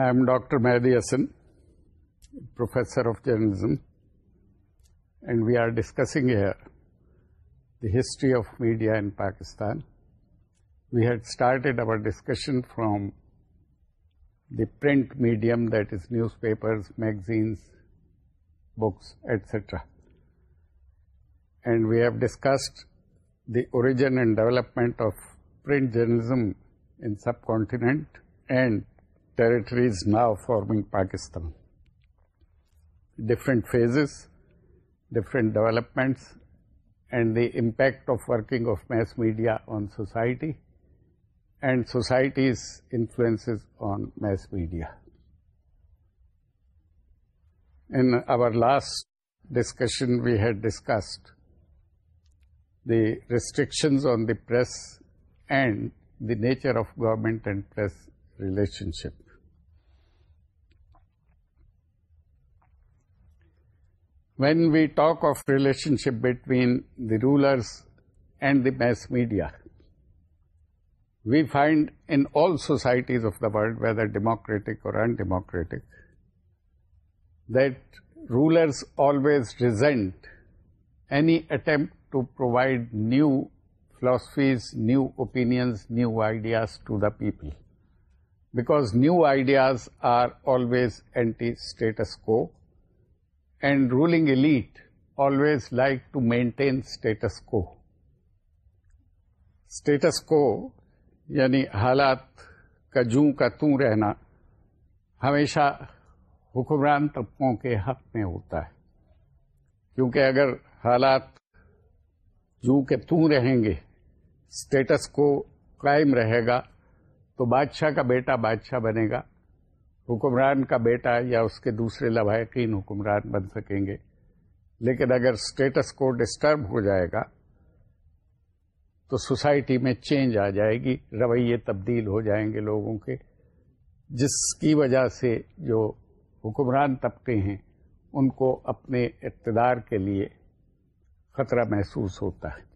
I am Dr. Mehdi Hasan, Professor of Journalism, and we are discussing here the history of media in Pakistan. We had started our discussion from the print medium, that is newspapers, magazines, books, etc. And we have discussed the origin and development of print journalism in subcontinent and territories now forming Pakistan. Different phases, different developments, and the impact of working of mass media on society, and society's influences on mass media. In our last discussion, we had discussed the restrictions on the press and the nature of government and press relationship. when we talk of relationship between the rulers and the mass media, we find in all societies of the world, whether democratic or undemocratic, that rulers always resent any attempt to provide new philosophies, new opinions, new ideas to the people, because new ideas are always anti-status quo and ruling elite always like to maintain status quo status quo یعنی حالات کا جوں کا توں رہنا ہمیشہ حکمران طبقوں کے حق میں ہوتا ہے کیونکہ اگر حالات جوں کے توں رہیں گے اسٹیٹس کو قائم رہے گا تو بادشاہ کا بیٹا بادشاہ بنے گا حکمران کا بیٹا یا اس کے دوسرے لواحقین حکمران بن سکیں گے لیکن اگر اسٹیٹس کو ڈسٹرب ہو جائے گا تو سوسائٹی میں چینج آ جائے گی رویے تبدیل ہو جائیں گے لوگوں کے جس کی وجہ سے جو حکمران طبقے ہیں ان کو اپنے اقتدار کے لیے خطرہ محسوس ہوتا ہے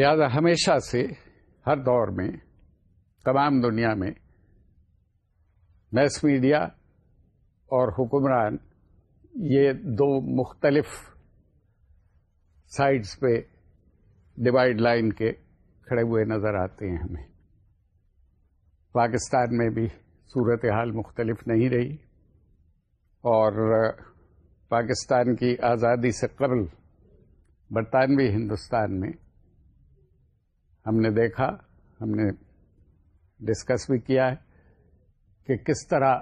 لہذا ہمیشہ سے ہر دور میں تمام دنیا میں میس میڈیا اور حکمران یہ دو مختلف سائڈس پہ ڈیوائڈ لائن کے کھڑے ہوئے نظر آتے ہیں ہمیں پاکستان میں بھی صورت حال مختلف نہیں رہی اور پاکستان کی آزادی سے قبل برطانوی ہندوستان میں ہم نے دیکھا ہم نے ڈسکس بھی کیا ہے کہ کس طرح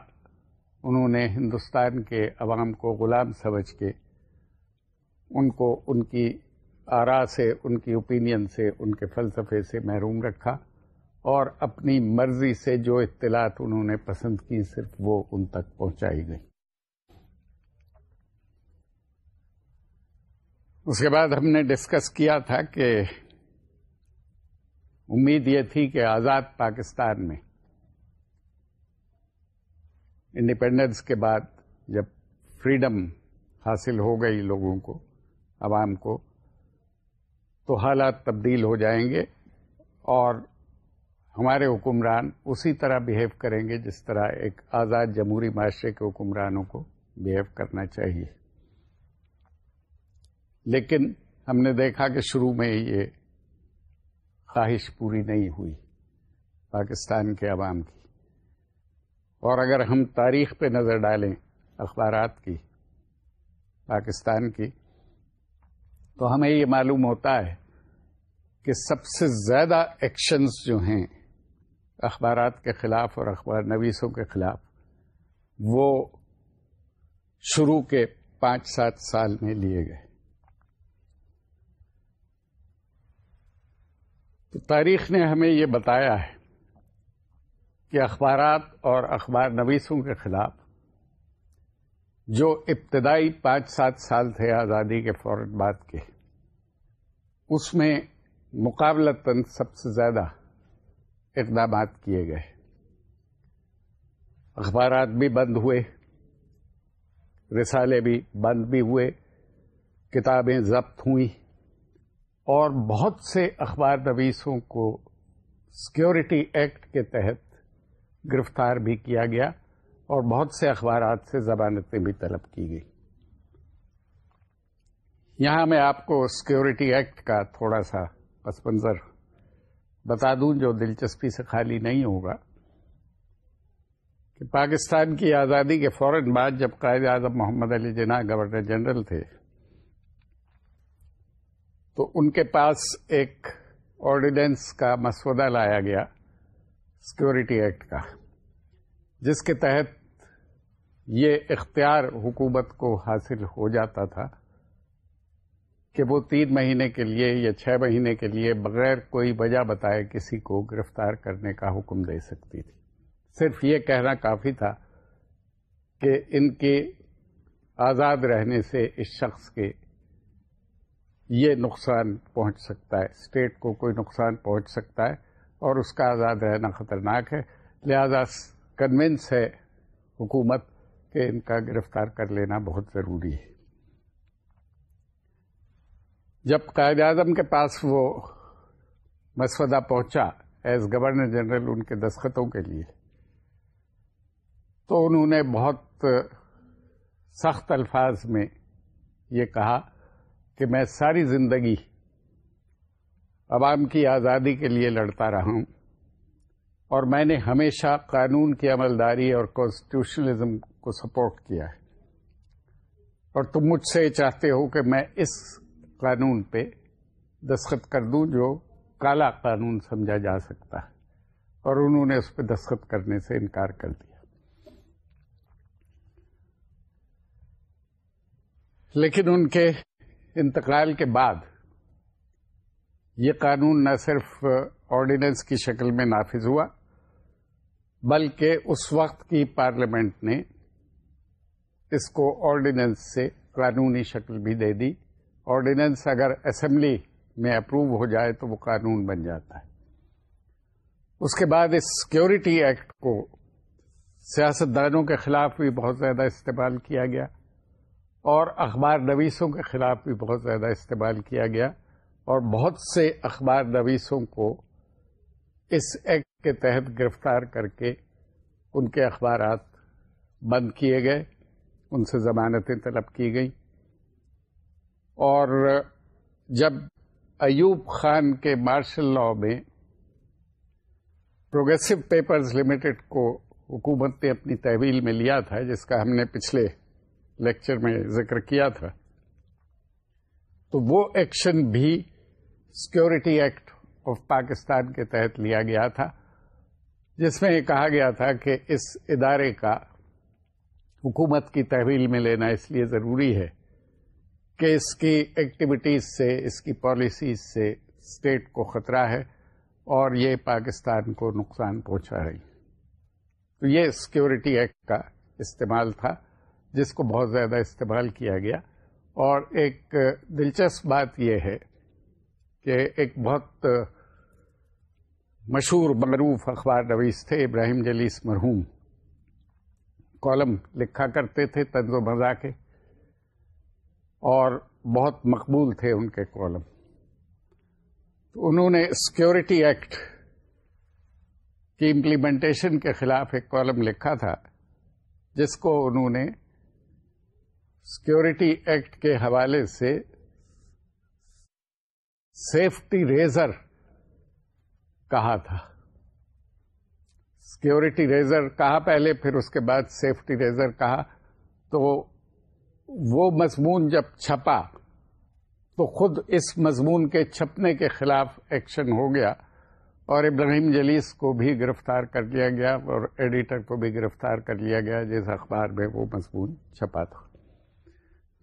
انہوں نے ہندوستان کے عوام کو غلام سمجھ کے ان کو ان کی آرا سے ان کی اوپینین سے ان کے فلسفے سے محروم رکھا اور اپنی مرضی سے جو اطلاعات انہوں نے پسند کی صرف وہ ان تک پہنچائی گئی اس کے بعد ہم نے ڈسکس کیا تھا کہ امید یہ تھی کہ آزاد پاکستان میں انڈیپینڈنس کے بعد جب فریڈم حاصل ہو گئی لوگوں کو عوام کو تو حالات تبدیل ہو جائیں گے اور ہمارے حکمران اسی طرح بہیو کریں گے جس طرح ایک آزاد جمہوری معاشرے کے حکمرانوں کو بہیو کرنا چاہیے لیکن ہم نے دیکھا کہ شروع میں یہ خواہش پوری نہیں ہوئی پاکستان کے عوام کی اور اگر ہم تاریخ پہ نظر ڈالیں اخبارات کی پاکستان کی تو ہمیں یہ معلوم ہوتا ہے کہ سب سے زیادہ ایکشنز جو ہیں اخبارات کے خلاف اور اخبار نویسوں کے خلاف وہ شروع کے پانچ سات سال میں لیے گئے تو تاریخ نے ہمیں یہ بتایا ہے کہ اخبارات اور اخبار نویسوں کے خلاف جو ابتدائی پانچ سات سال تھے آزادی کے فوراً بعد کے اس میں مقابلتاً سب سے زیادہ اقدامات کیے گئے اخبارات بھی بند ہوئے رسالے بھی بند بھی ہوئے کتابیں ضبط ہوئیں اور بہت سے اخبار نویسوں کو سیکیورٹی ایکٹ کے تحت گرفتار بھی کیا گیا اور بہت سے اخبارات سے ضمانتیں بھی طلب کی گئی یہاں میں آپ کو سیکورٹی ایکٹ کا تھوڑا سا پس منظر بتا دوں جو دلچسپی سے خالی نہیں ہوگا کہ پاکستان کی آزادی کے فوراً بعد جب قائد اعظم محمد علی جناح گورنر جنرل تھے تو ان کے پاس ایک آرڈیننس کا مسودہ لایا گیا سیکورٹی ایکٹ کا جس کے تحت یہ اختیار حکومت کو حاصل ہو جاتا تھا کہ وہ تین مہینے کے لیے یا چھ مہینے کے لیے بغیر کوئی وجہ بتائے کسی کو گرفتار کرنے کا حکم دے سکتی تھی صرف یہ کہنا کافی تھا کہ ان کے آزاد رہنے سے اس شخص کے یہ نقصان پہنچ سکتا ہے اسٹیٹ کو کوئی نقصان پہنچ سکتا ہے اور اس کا آزاد رہنا خطرناک ہے لہذا کنوینس ہے حکومت کہ ان کا گرفتار کر لینا بہت ضروری ہے جب قائد اعظم کے پاس وہ مسودہ پہنچا ایز گورنر جنرل ان کے دستخطوں کے لیے تو انہوں نے بہت سخت الفاظ میں یہ کہا کہ میں ساری زندگی عوام کی آزادی کے لیے لڑتا رہا ہوں اور میں نے ہمیشہ قانون کی عملداری اور کانسٹیٹیوشنلزم کو سپورٹ کیا ہے اور تم مجھ سے چاہتے ہو کہ میں اس قانون پہ دستخط کر دوں جو کالا قانون سمجھا جا سکتا ہے اور انہوں نے اس پہ دستخط کرنے سے انکار کر دیا لیکن ان کے انتقال کے بعد یہ قانون نہ صرف آرڈیننس کی شکل میں نافذ ہوا بلکہ اس وقت کی پارلیمنٹ نے اس کو آرڈیننس سے قانونی شکل بھی دے دی آرڈیننس اگر اسمبلی میں اپروو ہو جائے تو وہ قانون بن جاتا ہے اس کے بعد اس سیکیورٹی ایکٹ کو سیاست دانوں کے خلاف بھی بہت زیادہ استعمال کیا گیا اور اخبار نویسوں کے خلاف بھی بہت زیادہ استعمال کیا گیا اور بہت سے اخبار نویسوں کو اس ایکٹ کے تحت گرفتار کر کے ان کے اخبارات بند کیے گئے ان سے ضمانتیں طلب کی گئیں اور جب ایوب خان کے مارشل لاء میں پروگریسو پیپرز لمیٹڈ کو حکومت نے اپنی تحویل میں لیا تھا جس کا ہم نے پچھلے لیکچر میں ذکر کیا تھا تو وہ ایکشن بھی سیکورٹی ایکٹ آف پاکستان کے تحت لیا گیا تھا جس میں یہ کہا گیا تھا کہ اس ادارے کا حکومت کی تحویل میں لینا اس لیے ضروری ہے کہ اس کی ایکٹیویٹیز سے اس کی پالیسیز سے اسٹیٹ کو خطرہ ہے اور یہ پاکستان کو نقصان پہنچا رہی تو یہ سیکورٹی ایکٹ کا استعمال تھا جس کو بہت زیادہ استعمال کیا گیا اور ایک دلچسپ بات یہ ہے کہ ایک بہت مشہور مغروف اخبار نویس تھے ابراہیم جلیس مرحوم کالم لکھا کرتے تھے تنظ و کے اور بہت مقبول تھے ان کے کالم تو انہوں نے سیکیورٹی ایکٹ کی امپلیمنٹیشن کے خلاف ایک کالم لکھا تھا جس کو انہوں نے سیکیورٹی ایکٹ کے حوالے سے سیفٹی ریزر کہا تھا سیکورٹی ریزر کہا پہلے پھر اس کے بعد سیفٹی ریزر کہا تو وہ مضمون جب چھپا تو خود اس مضمون کے چھپنے کے خلاف ایکشن ہو گیا اور ابراہیم جلیس کو بھی گرفتار کر لیا گیا اور ایڈیٹر کو بھی گرفتار کر لیا گیا جس اخبار میں وہ مضمون چھپا تھا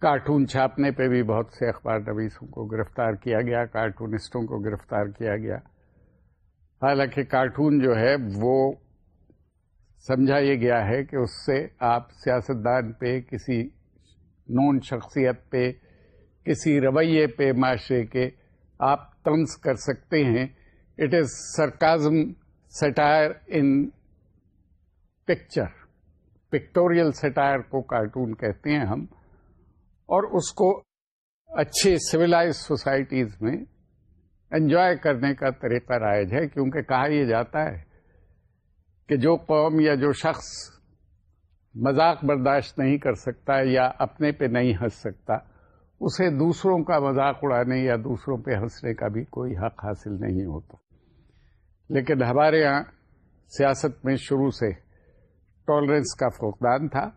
کارٹون چھاپنے پہ بھی بہت سے اخبار نویسوں کو گرفتار کیا گیا کارٹونسٹوں کو گرفتار کیا گیا حالانکہ کارٹون جو ہے وہ سمجھا یہ گیا ہے کہ اس سے آپ سیاستدان پہ کسی نون شخصیت پہ کسی رویے پہ معاشرے کے آپ طنز کر سکتے ہیں it is sarcasm satire in picture pictorial satire کو کارٹون کہتے ہیں ہم اور اس کو اچھی سویلائز سوسائٹیز میں انجوائے کرنے کا طریقہ رائج ہے کیونکہ کہا یہ جاتا ہے کہ جو قوم یا جو شخص مذاق برداشت نہیں کر سکتا یا اپنے پہ نہیں ہنس سکتا اسے دوسروں کا مذاق اڑانے یا دوسروں پہ ہنسنے کا بھی کوئی حق حاصل نہیں ہوتا لیکن ہمارے ہاں سیاست میں شروع سے ٹالرنس کا فقدان تھا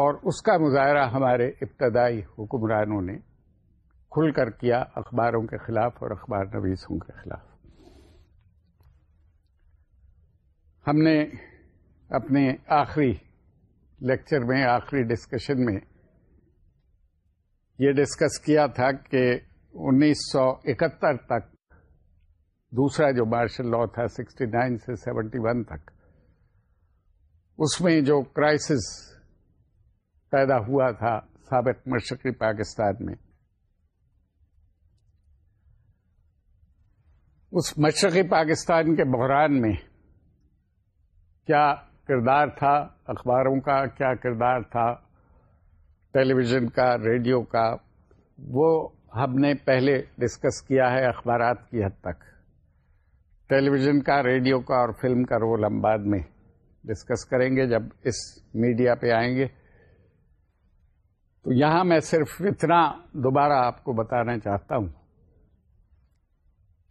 اور اس کا مظاہرہ ہمارے ابتدائی حکمرانوں نے کھل کر کیا اخباروں کے خلاف اور اخبار نویسوں کے خلاف ہم نے اپنے آخری لیکچر میں آخری ڈسکشن میں یہ ڈسکس کیا تھا کہ انیس سو اکہتر تک دوسرا جو مارشل لا تھا سکسٹی نائن سے سیونٹی ون تک اس میں جو کرائسس پیدا ہوا تھا سابق مشرقی پاکستان میں اس مشرقی پاکستان کے بحران میں کیا کردار تھا اخباروں کا کیا کردار تھا ٹیلی ویژن کا ریڈیو کا وہ ہم نے پہلے ڈسکس کیا ہے اخبارات کی حد تک ٹیلی ویژن کا ریڈیو کا اور فلم کا رول ہم بعد میں ڈسکس کریں گے جب اس میڈیا پہ آئیں گے تو یہاں میں صرف اتنا دوبارہ آپ کو بتانا چاہتا ہوں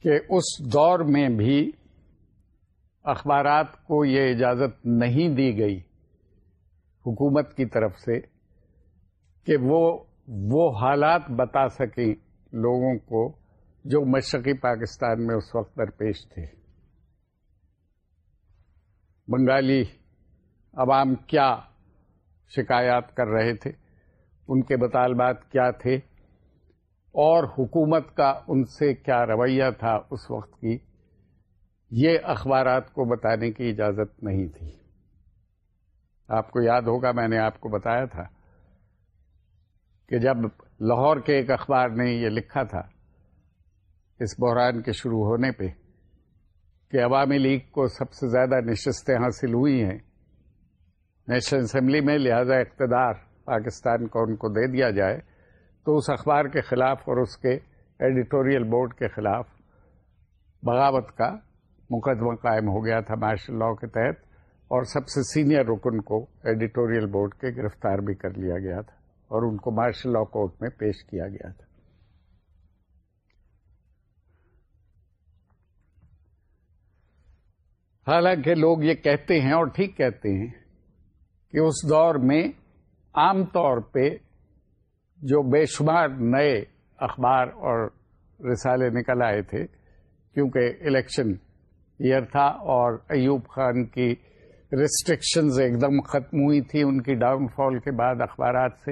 کہ اس دور میں بھی اخبارات کو یہ اجازت نہیں دی گئی حکومت کی طرف سے کہ وہ وہ حالات بتا سکیں لوگوں کو جو مشرقی پاکستان میں اس وقت درپیش تھے بنگالی عوام کیا شکایات کر رہے تھے ان کے مطالبات کیا تھے اور حکومت کا ان سے کیا رویہ تھا اس وقت کی یہ اخبارات کو بتانے کی اجازت نہیں تھی آپ کو یاد ہوگا میں نے آپ کو بتایا تھا کہ جب لاہور کے ایک اخبار نے یہ لکھا تھا اس بحران کے شروع ہونے پہ کہ عوامی لیگ کو سب سے زیادہ نشستیں حاصل ہوئی ہیں نیشنل اسمبلی میں لہذا اقتدار پاکستان کو ان کو دے دیا جائے تو اس اخبار کے خلاف اور اس کے ایڈیٹوریل بورڈ کے خلاف بغاوت کا مقدمہ قائم ہو گیا تھا مارشل لاء کے تحت اور سب سے سینئر رکن کو ایڈیٹوریل بورڈ کے گرفتار بھی کر لیا گیا تھا اور ان کو مارشل لاء کورٹ میں پیش کیا گیا تھا حالانکہ لوگ یہ کہتے ہیں اور ٹھیک کہتے ہیں کہ اس دور میں عام طور پہ جو بے شمار نئے اخبار اور رسالے نکل آئے تھے کیونکہ الیکشن ایئر تھا اور ایوب خان کی ریسٹرکشنز ایک دم ختم ہوئی تھی ان کی ڈاؤن فال کے بعد اخبارات سے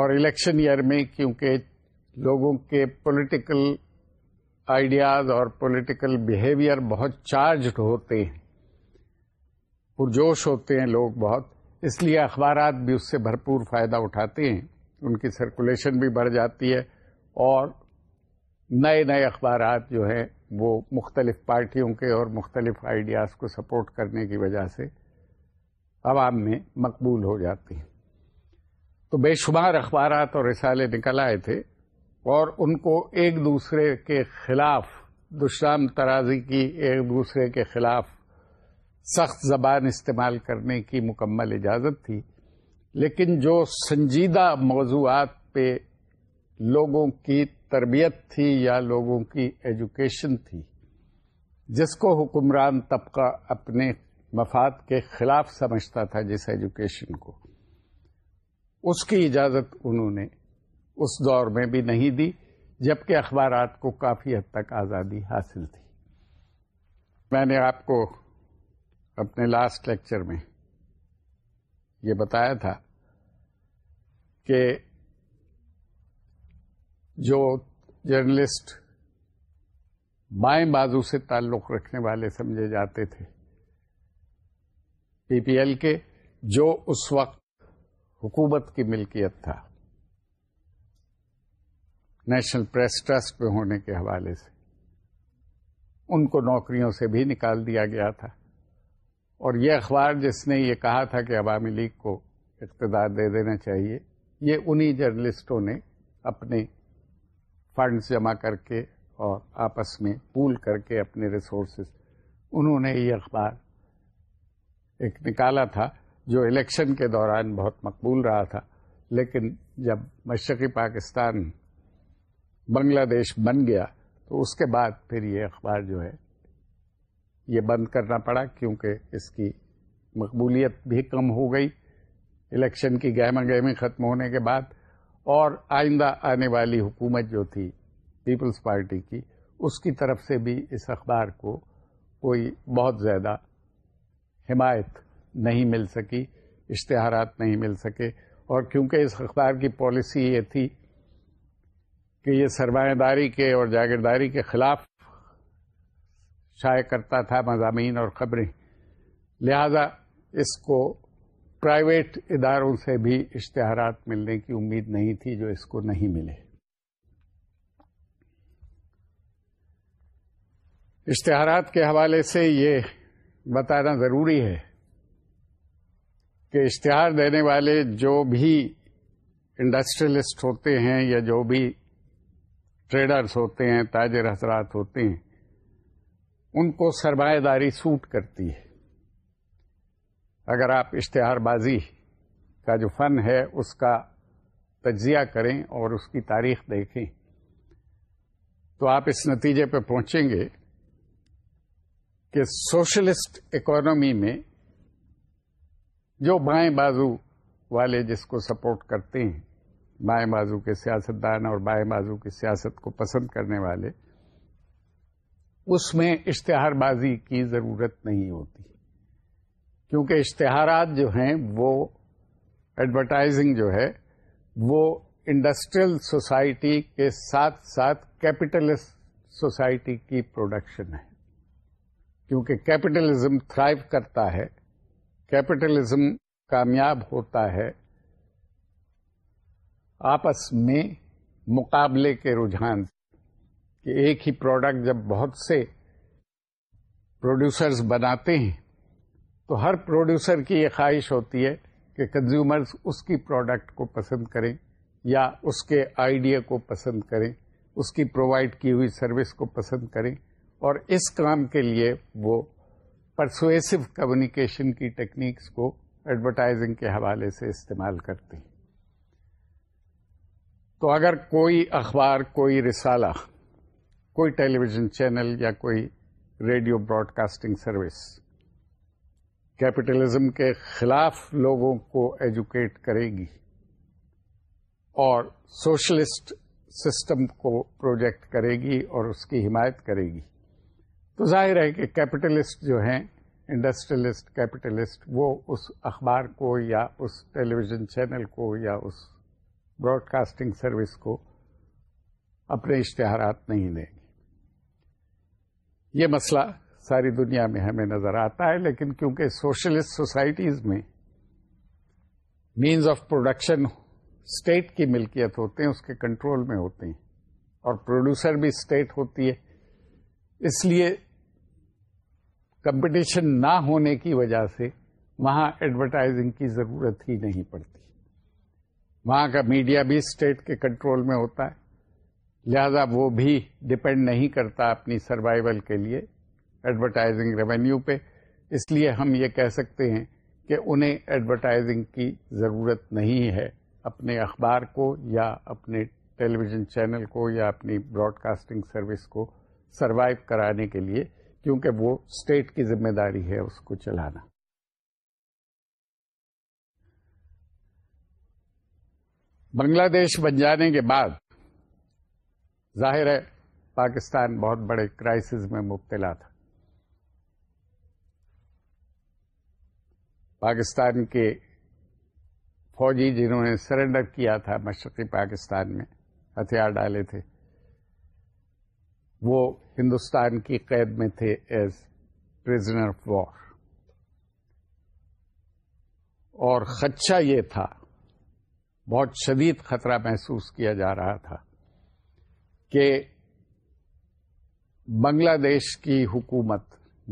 اور الیکشن ایئر میں کیونکہ لوگوں کے پولیٹیکل آئیڈیاز اور پولیٹیکل بیہیویئر بہت چارجڈ ہوتے ہیں پرجوش ہوتے ہیں لوگ بہت اس لیے اخبارات بھی اس سے بھرپور فائدہ اٹھاتے ہیں ان کی سرکولیشن بھی بڑھ جاتی ہے اور نئے نئے اخبارات جو ہیں وہ مختلف پارٹیوں کے اور مختلف آئیڈیاز کو سپورٹ کرنے کی وجہ سے عوام میں مقبول ہو جاتی ہیں تو بے شمار اخبارات اور رسالے نکل آئے تھے اور ان کو ایک دوسرے کے خلاف دشرام ترازی کی ایک دوسرے کے خلاف سخت زبان استعمال کرنے کی مکمل اجازت تھی لیکن جو سنجیدہ موضوعات پہ لوگوں کی تربیت تھی یا لوگوں کی ایجوکیشن تھی جس کو حکمران طبقہ اپنے مفاد کے خلاف سمجھتا تھا جس ایجوکیشن کو اس کی اجازت انہوں نے اس دور میں بھی نہیں دی جبکہ اخبارات کو کافی حد تک آزادی حاصل تھی میں نے آپ کو اپنے لاسٹ لیکچر میں یہ بتایا تھا کہ جو جرنلسٹ بائیں بازو سے تعلق رکھنے والے سمجھے جاتے تھے پی پی ایل کے جو اس وقت حکومت کی ملکیت تھا نیشنل پریس ٹرسٹ پہ ہونے کے حوالے سے ان کو نوکریوں سے بھی نکال دیا گیا تھا اور یہ اخبار جس نے یہ کہا تھا کہ عوامی لیگ کو اقتدار دے دینا چاہیے یہ انہی جرنلسٹوں نے اپنے فنڈز جمع کر کے اور آپس میں پول کر کے اپنے ریسورسز انہوں نے یہ اخبار ایک نکالا تھا جو الیکشن کے دوران بہت مقبول رہا تھا لیکن جب مشرقی پاکستان بنگلہ دیش بن گیا تو اس کے بعد پھر یہ اخبار جو ہے یہ بند کرنا پڑا کیونکہ اس کی مقبولیت بھی کم ہو گئی الیکشن کی گہما گہمی ختم ہونے کے بعد اور آئندہ آنے والی حکومت جو تھی پیپلز پارٹی کی اس کی طرف سے بھی اس اخبار کو کوئی بہت زیادہ حمایت نہیں مل سکی اشتہارات نہیں مل سکے اور کیونکہ اس اخبار کی پالیسی یہ تھی کہ یہ سرمایہ داری کے اور جاگیرداری کے خلاف شائع کرتا تھا مضامین اور خبریں لہذا اس کو پرائیویٹ اداروں سے بھی اشتہارات ملنے کی امید نہیں تھی جو اس کو نہیں ملے اشتہارات کے حوالے سے یہ بتانا ضروری ہے کہ اشتہار دینے والے جو بھی انڈسٹریلسٹ ہوتے ہیں یا جو بھی ٹریڈرس ہوتے ہیں تاجر حضرات ہوتے ہیں ان کو سرمایہ داری سوٹ کرتی ہے اگر آپ اشتہار بازی کا جو فن ہے اس کا تجزیہ کریں اور اس کی تاریخ دیکھیں تو آپ اس نتیجے پہ پہنچیں گے کہ سوشلسٹ اکانومی میں جو بائیں بازو والے جس کو سپورٹ کرتے ہیں بائیں بازو کے سیاستدان اور بائیں بازو کی سیاست کو پسند کرنے والے اس میں اشتہار بازی کی ضرورت نہیں ہوتی کیونکہ اشتہارات جو ہیں وہ ایڈورٹائزنگ جو ہے وہ انڈسٹریل سوسائٹی کے ساتھ ساتھ کیپٹلسٹ سوسائٹی کی پروڈکشن ہے کیونکہ کیپٹلزم تھرائیو کرتا ہے کیپٹلزم کامیاب ہوتا ہے آپس میں مقابلے کے رجحان سے کہ ایک ہی پروڈکٹ جب بہت سے پروڈیوسرز بناتے ہیں تو ہر پروڈیوسر کی یہ خواہش ہوتی ہے کہ کنزیومرز اس کی پروڈکٹ کو پسند کریں یا اس کے آئیڈیا کو پسند کریں اس کی پرووائڈ کی ہوئی سروس کو پسند کریں اور اس کام کے لیے وہ پرسویسو کمیونیکیشن کی ٹیکنیکس کو ایڈورٹائزنگ کے حوالے سے استعمال کرتے ہیں تو اگر کوئی اخبار کوئی رسالہ کوئی ٹیلی ویژن چینل یا کوئی radio broadcasting service capitalism کے خلاف لوگوں کو ایجوکیٹ کرے گی اور سوشلسٹ سسٹم کو پروجیکٹ کرے گی اور اس کی حمایت کرے گی تو ظاہر ہے کہ کیپٹلسٹ جو ہیں انڈسٹریلسٹ کیپٹلسٹ وہ اس اخبار کو یا اس ٹیلی ویژن چینل کو یا اس براڈ کاسٹنگ سروس کو اپنے اشتہارات نہیں دیں گے یہ مسئلہ ساری دنیا میں ہمیں نظر آتا ہے لیکن کیونکہ سوشلسٹ سوسائٹیز میں مینز آف پروڈکشن اسٹیٹ کی ملکیت ہوتے ہیں اس کے کنٹرول میں ہوتے ہیں اور پروڈیوسر بھی اسٹیٹ ہوتی ہے اس لیے کمپٹیشن نہ ہونے کی وجہ سے وہاں ایڈورٹائزنگ کی ضرورت ہی نہیں پڑتی وہاں کا میڈیا بھی اسٹیٹ کے کنٹرول میں ہوتا ہے لہذا وہ بھی ڈپینڈ نہیں کرتا اپنی سروائیول کے لیے ایڈورٹائزنگ ریونیو پہ اس لیے ہم یہ کہہ سکتے ہیں کہ انہیں ایڈورٹائزنگ کی ضرورت نہیں ہے اپنے اخبار کو یا اپنے ٹیلی ویژن چینل کو یا اپنی براڈ کاسٹنگ سروس کو سروائیو کرانے کے لیے کیونکہ وہ اسٹیٹ کی ذمہ داری ہے اس کو چلانا بنگلہ دیش بن جانے کے بعد ظاہر ہے پاکستان بہت بڑے کرائسس میں مبتلا تھا پاکستان کے فوجی جنہوں نے سرنڈر کیا تھا مشرقی پاکستان میں ہتھیار ڈالے تھے وہ ہندوستان کی قید میں تھے ایز پریزنر آف وار اور خدشہ یہ تھا بہت شدید خطرہ محسوس کیا جا رہا تھا کہ بنگلہ دیش کی حکومت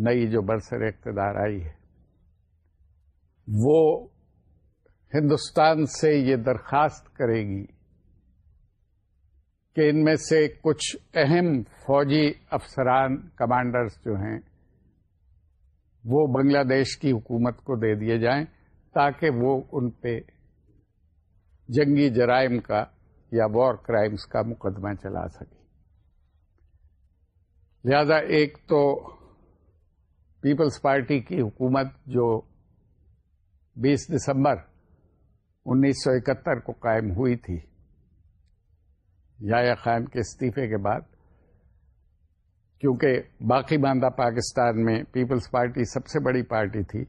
نئی جو برسر اقتدار آئی ہے وہ ہندوستان سے یہ درخواست کرے گی کہ ان میں سے کچھ اہم فوجی افسران کمانڈرز جو ہیں وہ بنگلہ دیش کی حکومت کو دے دیے جائیں تاکہ وہ ان پہ جنگی جرائم کا یا وار کرائمس کا مقدمہ چلا سکے لہذا ایک تو پیپلز پارٹی کی حکومت جو بیس دسمبر انیس سو اکہتر کو قائم ہوئی تھی یا خان کے استعفے کے بعد کیونکہ باقی باندھا پاکستان میں پیپلز پارٹی سب سے بڑی پارٹی تھی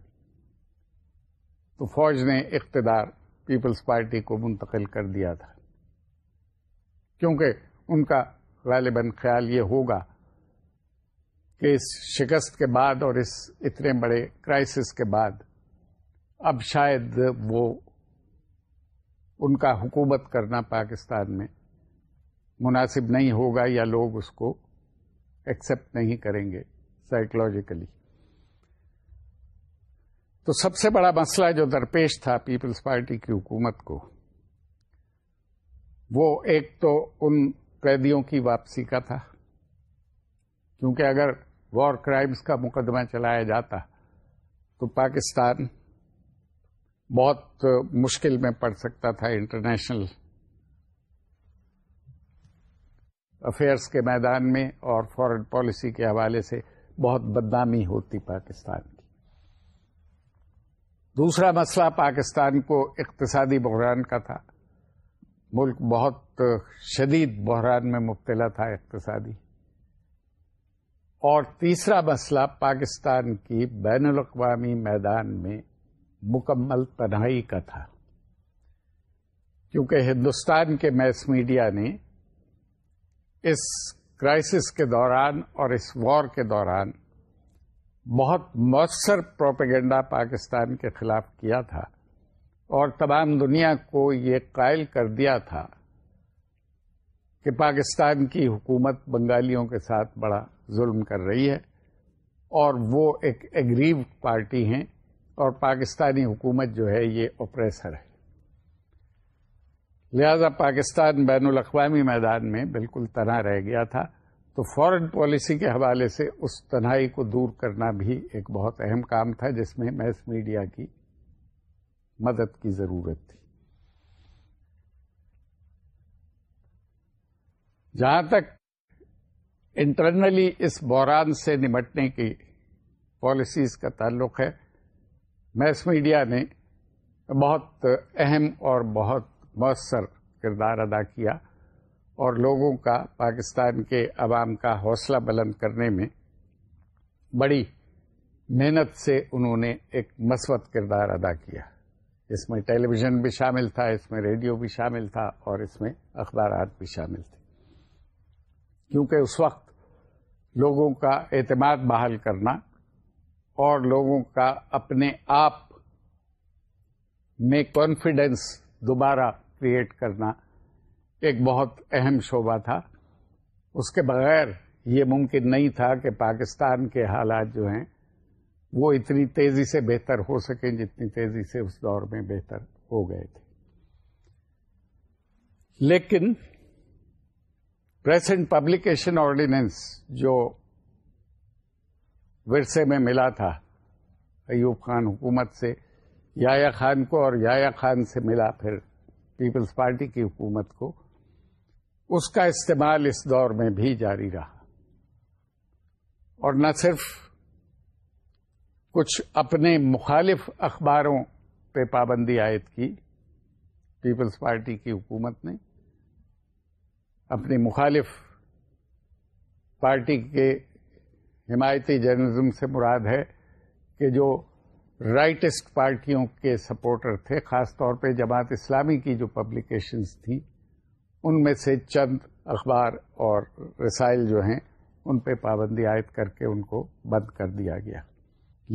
تو فوج نے اقتدار پیپلز پارٹی کو منتقل کر دیا تھا کیونکہ ان کا غالباً خیال یہ ہوگا کہ اس شکست کے بعد اور اس اتنے بڑے کرائسس کے بعد اب شاید وہ ان کا حکومت کرنا پاکستان میں مناسب نہیں ہوگا یا لوگ اس کو ایکسپٹ نہیں کریں گے سائیکولوجیکلی تو سب سے بڑا مسئلہ جو درپیش تھا پیپلز پارٹی کی حکومت کو وہ ایک تو ان قیدیوں کی واپسی کا تھا کیونکہ اگر وار کرائمس کا مقدمہ چلایا جاتا تو پاکستان بہت مشکل میں پڑ سکتا تھا انٹرنیشنل افیئرس کے میدان میں اور فورن پالیسی کے حوالے سے بہت بدنامی ہوتی پاکستان کی دوسرا مسئلہ پاکستان کو اقتصادی بحران کا تھا ملک بہت شدید بحران میں مبتلا تھا اقتصادی اور تیسرا مسئلہ پاکستان کی بین الاقوامی میدان میں مکمل تنہائی کا تھا کیونکہ ہندوستان کے میس میڈیا نے اس کرائسس کے دوران اور اس وار کے دوران بہت مؤثر پروپیگنڈا پاکستان کے خلاف کیا تھا اور تمام دنیا کو یہ قائل کر دیا تھا کہ پاکستان کی حکومت بنگالیوں کے ساتھ بڑا ظلم کر رہی ہے اور وہ ایک اگریو پارٹی ہیں اور پاکستانی حکومت جو ہے یہ اوپریسر ہے لہذا پاکستان بین الاقوامی میدان میں بالکل تنہا رہ گیا تھا تو فورن پالیسی کے حوالے سے اس تنہائی کو دور کرنا بھی ایک بہت اہم کام تھا جس میں میس میڈیا کی مدد کی ضرورت تھی جہاں تک انٹرنلی اس بوران سے نمٹنے کی پالیسیز کا تعلق ہے میس میڈیا نے بہت اہم اور بہت مؤثر کردار ادا کیا اور لوگوں کا پاکستان کے عوام کا حوصلہ بلند کرنے میں بڑی محنت سے انہوں نے ایک مثبت کردار ادا کیا اس میں ٹیلی ویژن بھی شامل تھا اس میں ریڈیو بھی شامل تھا اور اس میں اخبارات بھی شامل تھے کیونکہ اس وقت لوگوں کا اعتماد بحال کرنا اور لوگوں کا اپنے آپ میں کانفیڈینس دوبارہ کریٹ کرنا ایک بہت اہم شعبہ تھا اس کے بغیر یہ ممکن نہیں تھا کہ پاکستان کے حالات جو ہیں وہ اتنی تیزی سے بہتر ہو سکیں جتنی تیزی سے اس دور میں بہتر ہو گئے تھے لیکن پریسنٹ پبلیکیشن آرڈیننس جو ورثے میں ملا تھا ایوب خان حکومت سے یایا خان کو اور یایا خان سے ملا پھر پیپلز پارٹی کی حکومت کو اس کا استعمال اس دور میں بھی جاری رہا اور نہ صرف کچھ اپنے مخالف اخباروں پہ پابندی عائد کی پیپلز پارٹی کی حکومت نے اپنی مخالف پارٹی کے حمایتی جرنلزم سے مراد ہے کہ جو رائٹسٹ پارٹیوں کے سپورٹر تھے خاص طور پہ جماعت اسلامی کی جو پبلیکیشنز تھیں ان میں سے چند اخبار اور رسائل جو ہیں ان پہ پابندی عائد کر کے ان کو بند کر دیا گیا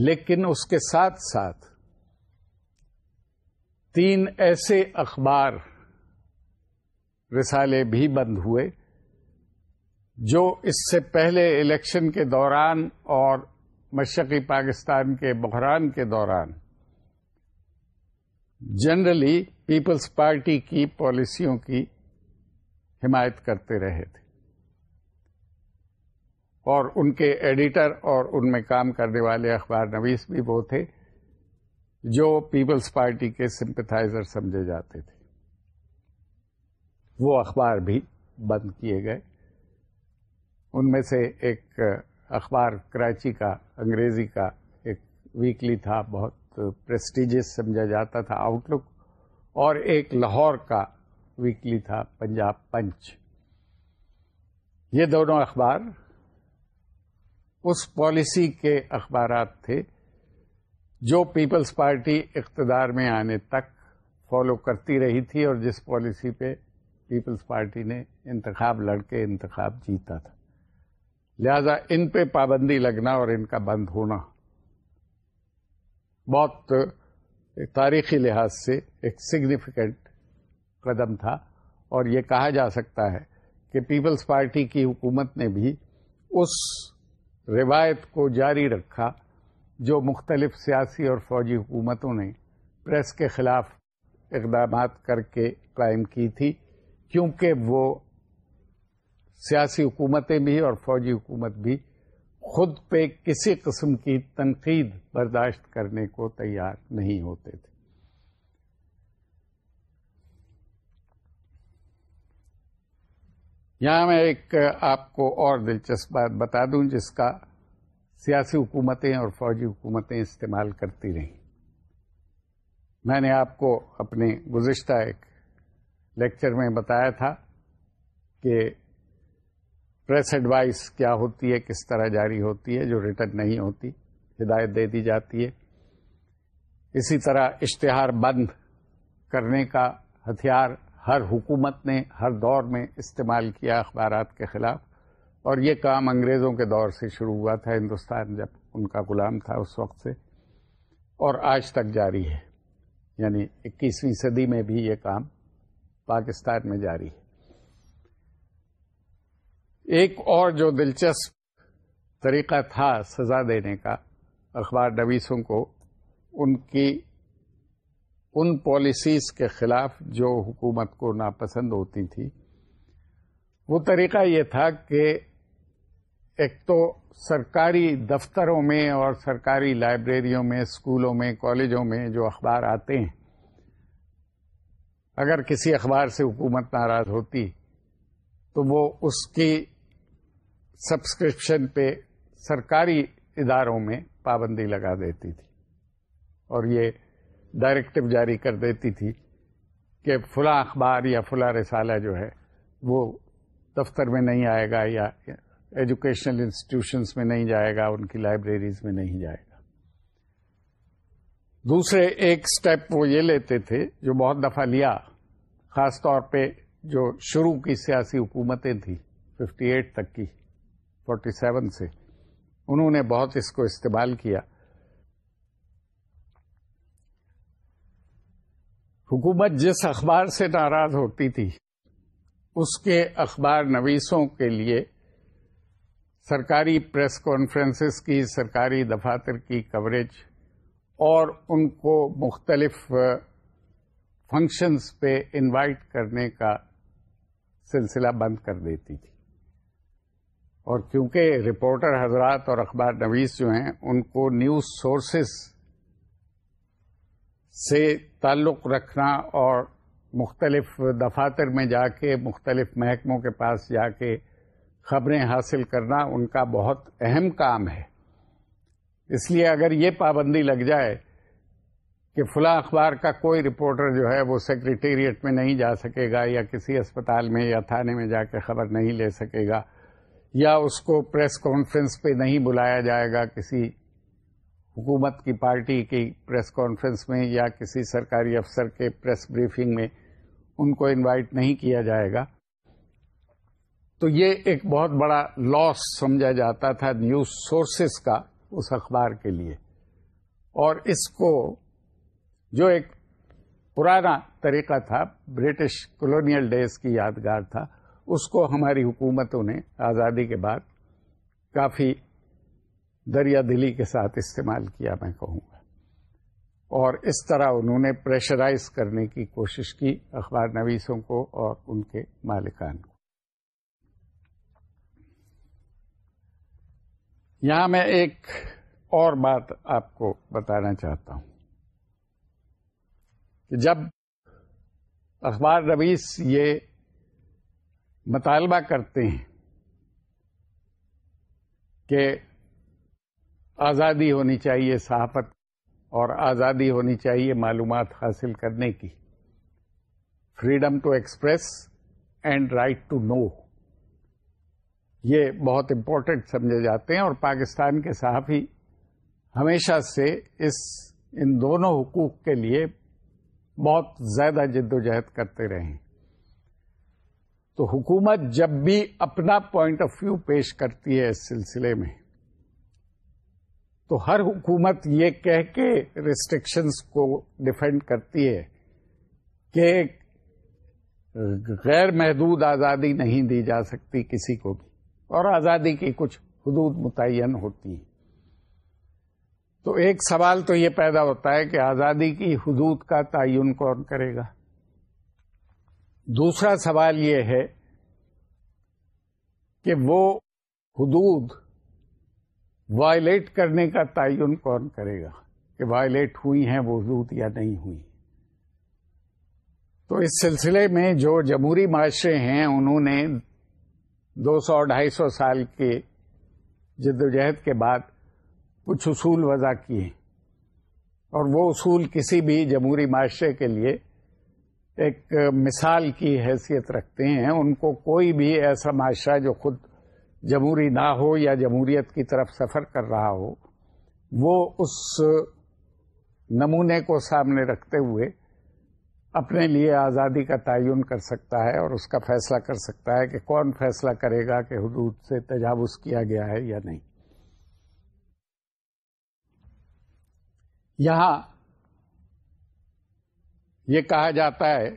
لیکن اس کے ساتھ ساتھ تین ایسے اخبار رسالے بھی بند ہوئے جو اس سے پہلے الیکشن کے دوران اور مشقی پاکستان کے بحران کے دوران جنرلی پیپلز پارٹی کی پالیسیوں کی حمایت کرتے رہے تھے اور ان کے ایڈیٹر اور ان میں کام کرنے والے اخبار نویس بھی وہ تھے جو پیپلز پارٹی کے سمپتھائزر سمجھے جاتے تھے وہ اخبار بھی بند کیے گئے ان میں سے ایک اخبار کراچی کا انگریزی کا ایک ویکلی تھا بہت پریسٹیجیس سمجھا جاتا تھا آؤٹ لک اور ایک لاہور کا ویکلی تھا پنجاب پنچ یہ دونوں اخبار اس پالیسی کے اخبارات تھے جو پیپلز پارٹی اقتدار میں آنے تک فالو کرتی رہی تھی اور جس پالیسی پہ پیپلز پارٹی نے انتخاب لڑ کے انتخاب جیتا تھا لہذا ان پہ پابندی لگنا اور ان کا بند ہونا بہت تاریخی لحاظ سے ایک سگنیفیکنٹ قدم تھا اور یہ کہا جا سکتا ہے کہ پیپلز پارٹی کی حکومت نے بھی اس روایت کو جاری رکھا جو مختلف سیاسی اور فوجی حکومتوں نے پریس کے خلاف اقدامات کر کے قائم کی تھی کیونکہ وہ سیاسی حکومتیں بھی اور فوجی حکومت بھی خود پہ کسی قسم کی تنقید برداشت کرنے کو تیار نہیں ہوتے تھے یہاں میں ایک آپ کو اور دلچسپ بات بتا دوں جس کا سیاسی حکومتیں اور فوجی حکومتیں استعمال کرتی رہیں میں نے آپ کو اپنے گزشتہ ایک لیکچر میں بتایا تھا کہ پریس ایڈوائس کیا ہوتی ہے کس طرح جاری ہوتی ہے جو ریٹرن نہیں ہوتی ہدایت دے دی جاتی ہے اسی طرح اشتہار بند کرنے کا ہتھیار ہر حکومت نے ہر دور میں استعمال کیا اخبارات کے خلاف اور یہ کام انگریزوں کے دور سے شروع ہوا تھا ہندوستان جب ان کا غلام تھا اس وقت سے اور آج تک جاری ہے یعنی اکیسویں صدی میں بھی یہ کام پاکستان میں جاری ہے ایک اور جو دلچسپ طریقہ تھا سزا دینے کا اخبار نویسوں کو ان کی ان پالیسیز کے خلاف جو حکومت کو ناپسند ہوتی تھی وہ طریقہ یہ تھا کہ ایک تو سرکاری دفتروں میں اور سرکاری لائبریریوں میں اسکولوں میں کالجوں میں جو اخبار آتے ہیں اگر کسی اخبار سے حکومت ناراض ہوتی تو وہ اس کی سبسکرپشن پہ سرکاری اداروں میں پابندی لگا دیتی تھی اور یہ ڈائریکٹو جاری کر دیتی تھی کہ فلاں اخبار یا فلاں رسالہ جو ہے وہ دفتر میں نہیں آئے گا یا ایجوکیشنل انسٹیٹیوشنس میں نہیں جائے گا ان کی لائبریریز میں نہیں جائے گا دوسرے ایک سٹیپ وہ یہ لیتے تھے جو بہت دفعہ لیا خاص طور پہ جو شروع کی سیاسی حکومتیں تھیں ففٹی ایٹ تک کی فورٹی سیون سے انہوں نے بہت اس کو استعمال کیا حکومت جس اخبار سے ناراض ہوتی تھی اس کے اخبار نویسوں کے لیے سرکاری پریس کانفرنسز کی سرکاری دفاتر کی کوریج اور ان کو مختلف فنکشنز پہ انوائٹ کرنے کا سلسلہ بند کر دیتی تھی اور کیونکہ رپورٹر حضرات اور اخبار نویس جو ہیں ان کو نیوز سورسز سے تعلق رکھنا اور مختلف دفاتر میں جا کے مختلف محکموں کے پاس جا کے خبریں حاصل کرنا ان کا بہت اہم کام ہے اس لیے اگر یہ پابندی لگ جائے کہ فلاں اخبار کا کوئی رپورٹر جو ہے وہ سیکریٹریٹ میں نہیں جا سکے گا یا کسی اسپتال میں یا تھانے میں جا کے خبر نہیں لے سکے گا یا اس کو پریس کانفرنس پہ نہیں بلایا جائے گا کسی حکومت کی پارٹی کی پریس کانفرنس میں یا کسی سرکاری افسر کے پریس بریفنگ میں ان کو انوائٹ نہیں کیا جائے گا تو یہ ایک بہت بڑا لاس سمجھا جاتا تھا نیوز سورسز کا اس اخبار کے لیے اور اس کو جو ایک پرانا طریقہ تھا برٹش کلونیل ڈیز کی یادگار تھا اس کو ہماری حکومتوں نے آزادی کے بعد کافی دریا دلی کے ساتھ استعمال کیا میں کہوں گا اور اس طرح انہوں نے پریشرائز کرنے کی کوشش کی اخبار نویسوں کو اور ان کے مالکان کو یہاں میں ایک اور بات آپ کو بتانا چاہتا ہوں کہ جب اخبار نویس یہ مطالبہ کرتے ہیں کہ آزادی ہونی چاہیے صحافت اور آزادی ہونی چاہیے معلومات حاصل کرنے کی freedom to express and right to know یہ بہت امپورٹنٹ سمجھے جاتے ہیں اور پاکستان کے صحافی ہمیشہ سے اس ان دونوں حقوق کے لیے بہت زیادہ جد و جہد کرتے رہے ہیں تو حکومت جب بھی اپنا پوائنٹ آف ویو پیش کرتی ہے اس سلسلے میں تو ہر حکومت یہ کہہ کے ریسٹرکشنس کو ڈیفینڈ کرتی ہے کہ غیر محدود آزادی نہیں دی جا سکتی کسی کو بھی اور آزادی کی کچھ حدود متعین ہوتی ہیں تو ایک سوال تو یہ پیدا ہوتا ہے کہ آزادی کی حدود کا تعین کون کرے گا دوسرا سوال یہ ہے کہ وہ حدود وائلیٹ کرنے کا تعین کون کرے گا کہ وائلیٹ ہوئی ہیں وہ یا نہیں ہوئی تو اس سلسلے میں جو جمہوری معاشرے ہیں انہوں نے دو سو ڈھائی سو سال کے جد و جہد کے بعد کچھ اصول وضع کیے اور وہ اصول کسی بھی جمہوری معاشرے کے لیے ایک مثال کی حیثیت رکھتے ہیں ان کو کوئی بھی ایسا معاشرہ جو خود جمہوری نہ ہو یا جمہوریت کی طرف سفر کر رہا ہو وہ اس نمونے کو سامنے رکھتے ہوئے اپنے لیے آزادی کا تعین کر سکتا ہے اور اس کا فیصلہ کر سکتا ہے کہ کون فیصلہ کرے گا کہ حدود سے تجاوز کیا گیا ہے یا نہیں یہاں یہ کہا جاتا ہے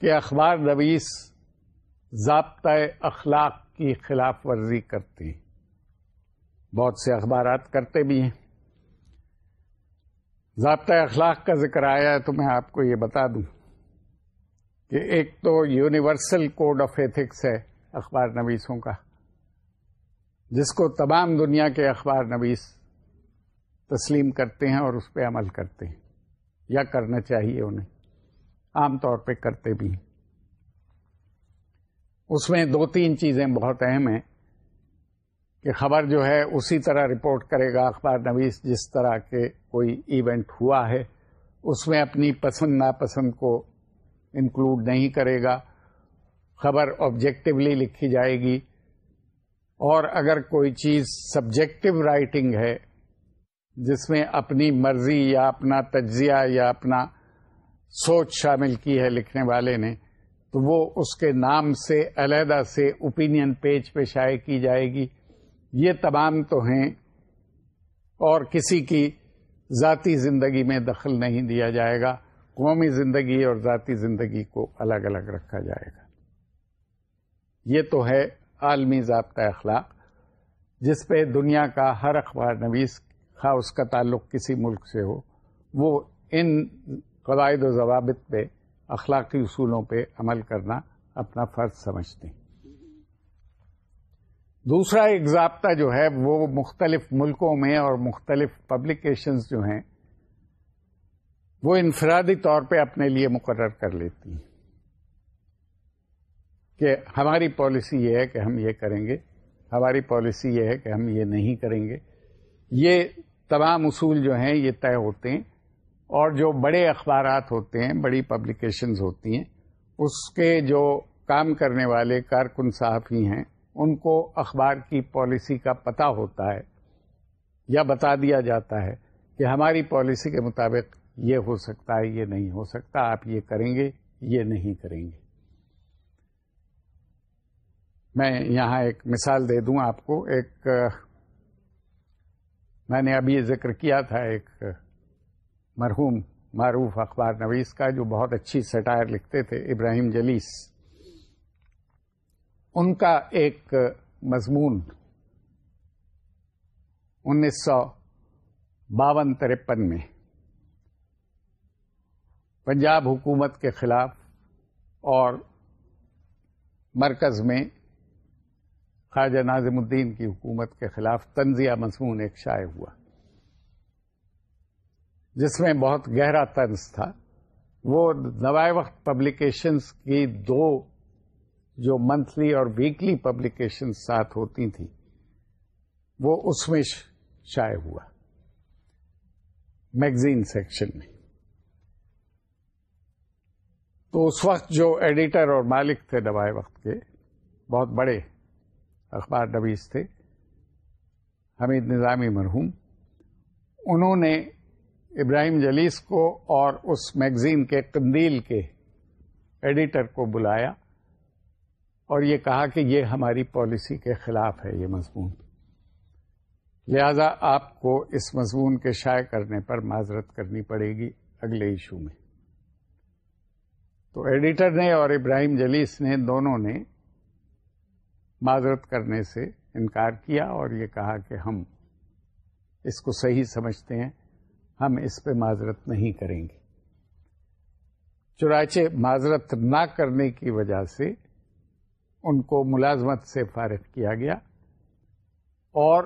کہ اخبار نویس ضابطۂ اخلاق کی خلاف ورزی کرتے ہیں بہت سے اخبارات کرتے بھی ہیں ضابطۂ اخلاق کا ذکر آیا ہے تو میں آپ کو یہ بتا دوں کہ ایک تو یونیورسل کوڈ آف ایتھکس ہے اخبار نویسوں کا جس کو تمام دنیا کے اخبار نویس تسلیم کرتے ہیں اور اس پہ عمل کرتے ہیں یا کرنا چاہیے انہیں عام طور پہ کرتے بھی ہیں اس میں دو تین چیزیں بہت اہم ہیں کہ خبر جو ہے اسی طرح رپورٹ کرے گا اخبار نویس جس طرح کے کوئی ایونٹ ہوا ہے اس میں اپنی پسند ناپسند کو انکلوڈ نہیں کرے گا خبر آبجیکٹولی لکھی جائے گی اور اگر کوئی چیز سبجیکٹو رائٹنگ ہے جس میں اپنی مرضی یا اپنا تجزیہ یا اپنا سوچ شامل کی ہے لکھنے والے نے تو وہ اس کے نام سے علیحدہ سے اوپینین پیج پہ شائع کی جائے گی یہ تمام تو ہیں اور کسی کی ذاتی زندگی میں دخل نہیں دیا جائے گا قومی زندگی اور ذاتی زندگی کو الگ الگ رکھا جائے گا یہ تو ہے عالمی ضابطہ اخلاق جس پہ دنیا کا ہر اخبار نویس خا اس کا تعلق کسی ملک سے ہو وہ ان قواعد و ضوابط پہ اخلاقی اصولوں پہ عمل کرنا اپنا فرض سمجھتے ہیں دوسرا ایک ضابطہ جو ہے وہ مختلف ملکوں میں اور مختلف پبلیکیشنز جو ہیں وہ انفرادی طور پہ اپنے لیے مقرر کر لیتی ہیں کہ ہماری پالیسی یہ ہے کہ ہم یہ کریں گے ہماری پالیسی یہ ہے کہ ہم یہ نہیں کریں گے یہ تمام اصول جو ہیں یہ طے ہوتے ہیں اور جو بڑے اخبارات ہوتے ہیں بڑی پبلیکیشنز ہوتی ہیں اس کے جو کام کرنے والے کارکن صاحب ہی ہیں ان کو اخبار کی پالیسی کا پتہ ہوتا ہے یا بتا دیا جاتا ہے کہ ہماری پالیسی کے مطابق یہ ہو سکتا ہے یہ نہیں ہو سکتا آپ یہ کریں گے یہ نہیں کریں گے میں یہاں ایک مثال دے دوں آپ کو ایک میں نے ابھی یہ ذکر کیا تھا ایک مرحوم معروف اخبار نویس کا جو بہت اچھی سٹائر لکھتے تھے ابراہیم جلیس ان کا ایک مضمون انیس سو باون ترپن میں پنجاب حکومت کے خلاف اور مرکز میں خواجہ نازم الدین کی حکومت کے خلاف تنزیہ مضمون ایک شائع ہوا جس میں بہت گہرا طنز تھا وہ نوائے وقت پبلیکیشنس کی دو جو منتھلی اور ویکلی پبلیکیشن ساتھ ہوتی تھیں وہ اس میں شائع ہوا میگزین سیکشن میں تو اس وقت جو ایڈیٹر اور مالک تھے نوائے وقت کے بہت بڑے اخبار نویز تھے حمید نظامی مرحوم انہوں نے ابراہیم جلیس کو اور اس میگزین کے قندیل کے ایڈیٹر کو بلایا اور یہ کہا کہ یہ ہماری پالیسی کے خلاف ہے یہ مضمون لہذا آپ کو اس مضمون کے شائع کرنے پر معذرت کرنی پڑے گی اگلے ایشو میں تو ایڈیٹر نے اور ابراہیم جلیس نے دونوں نے معذرت کرنے سے انکار کیا اور یہ کہا کہ ہم اس کو صحیح سمجھتے ہیں ہم اس پہ معذرت نہیں کریں گے چراچے معذرت نہ کرنے کی وجہ سے ان کو ملازمت سے فارغ کیا گیا اور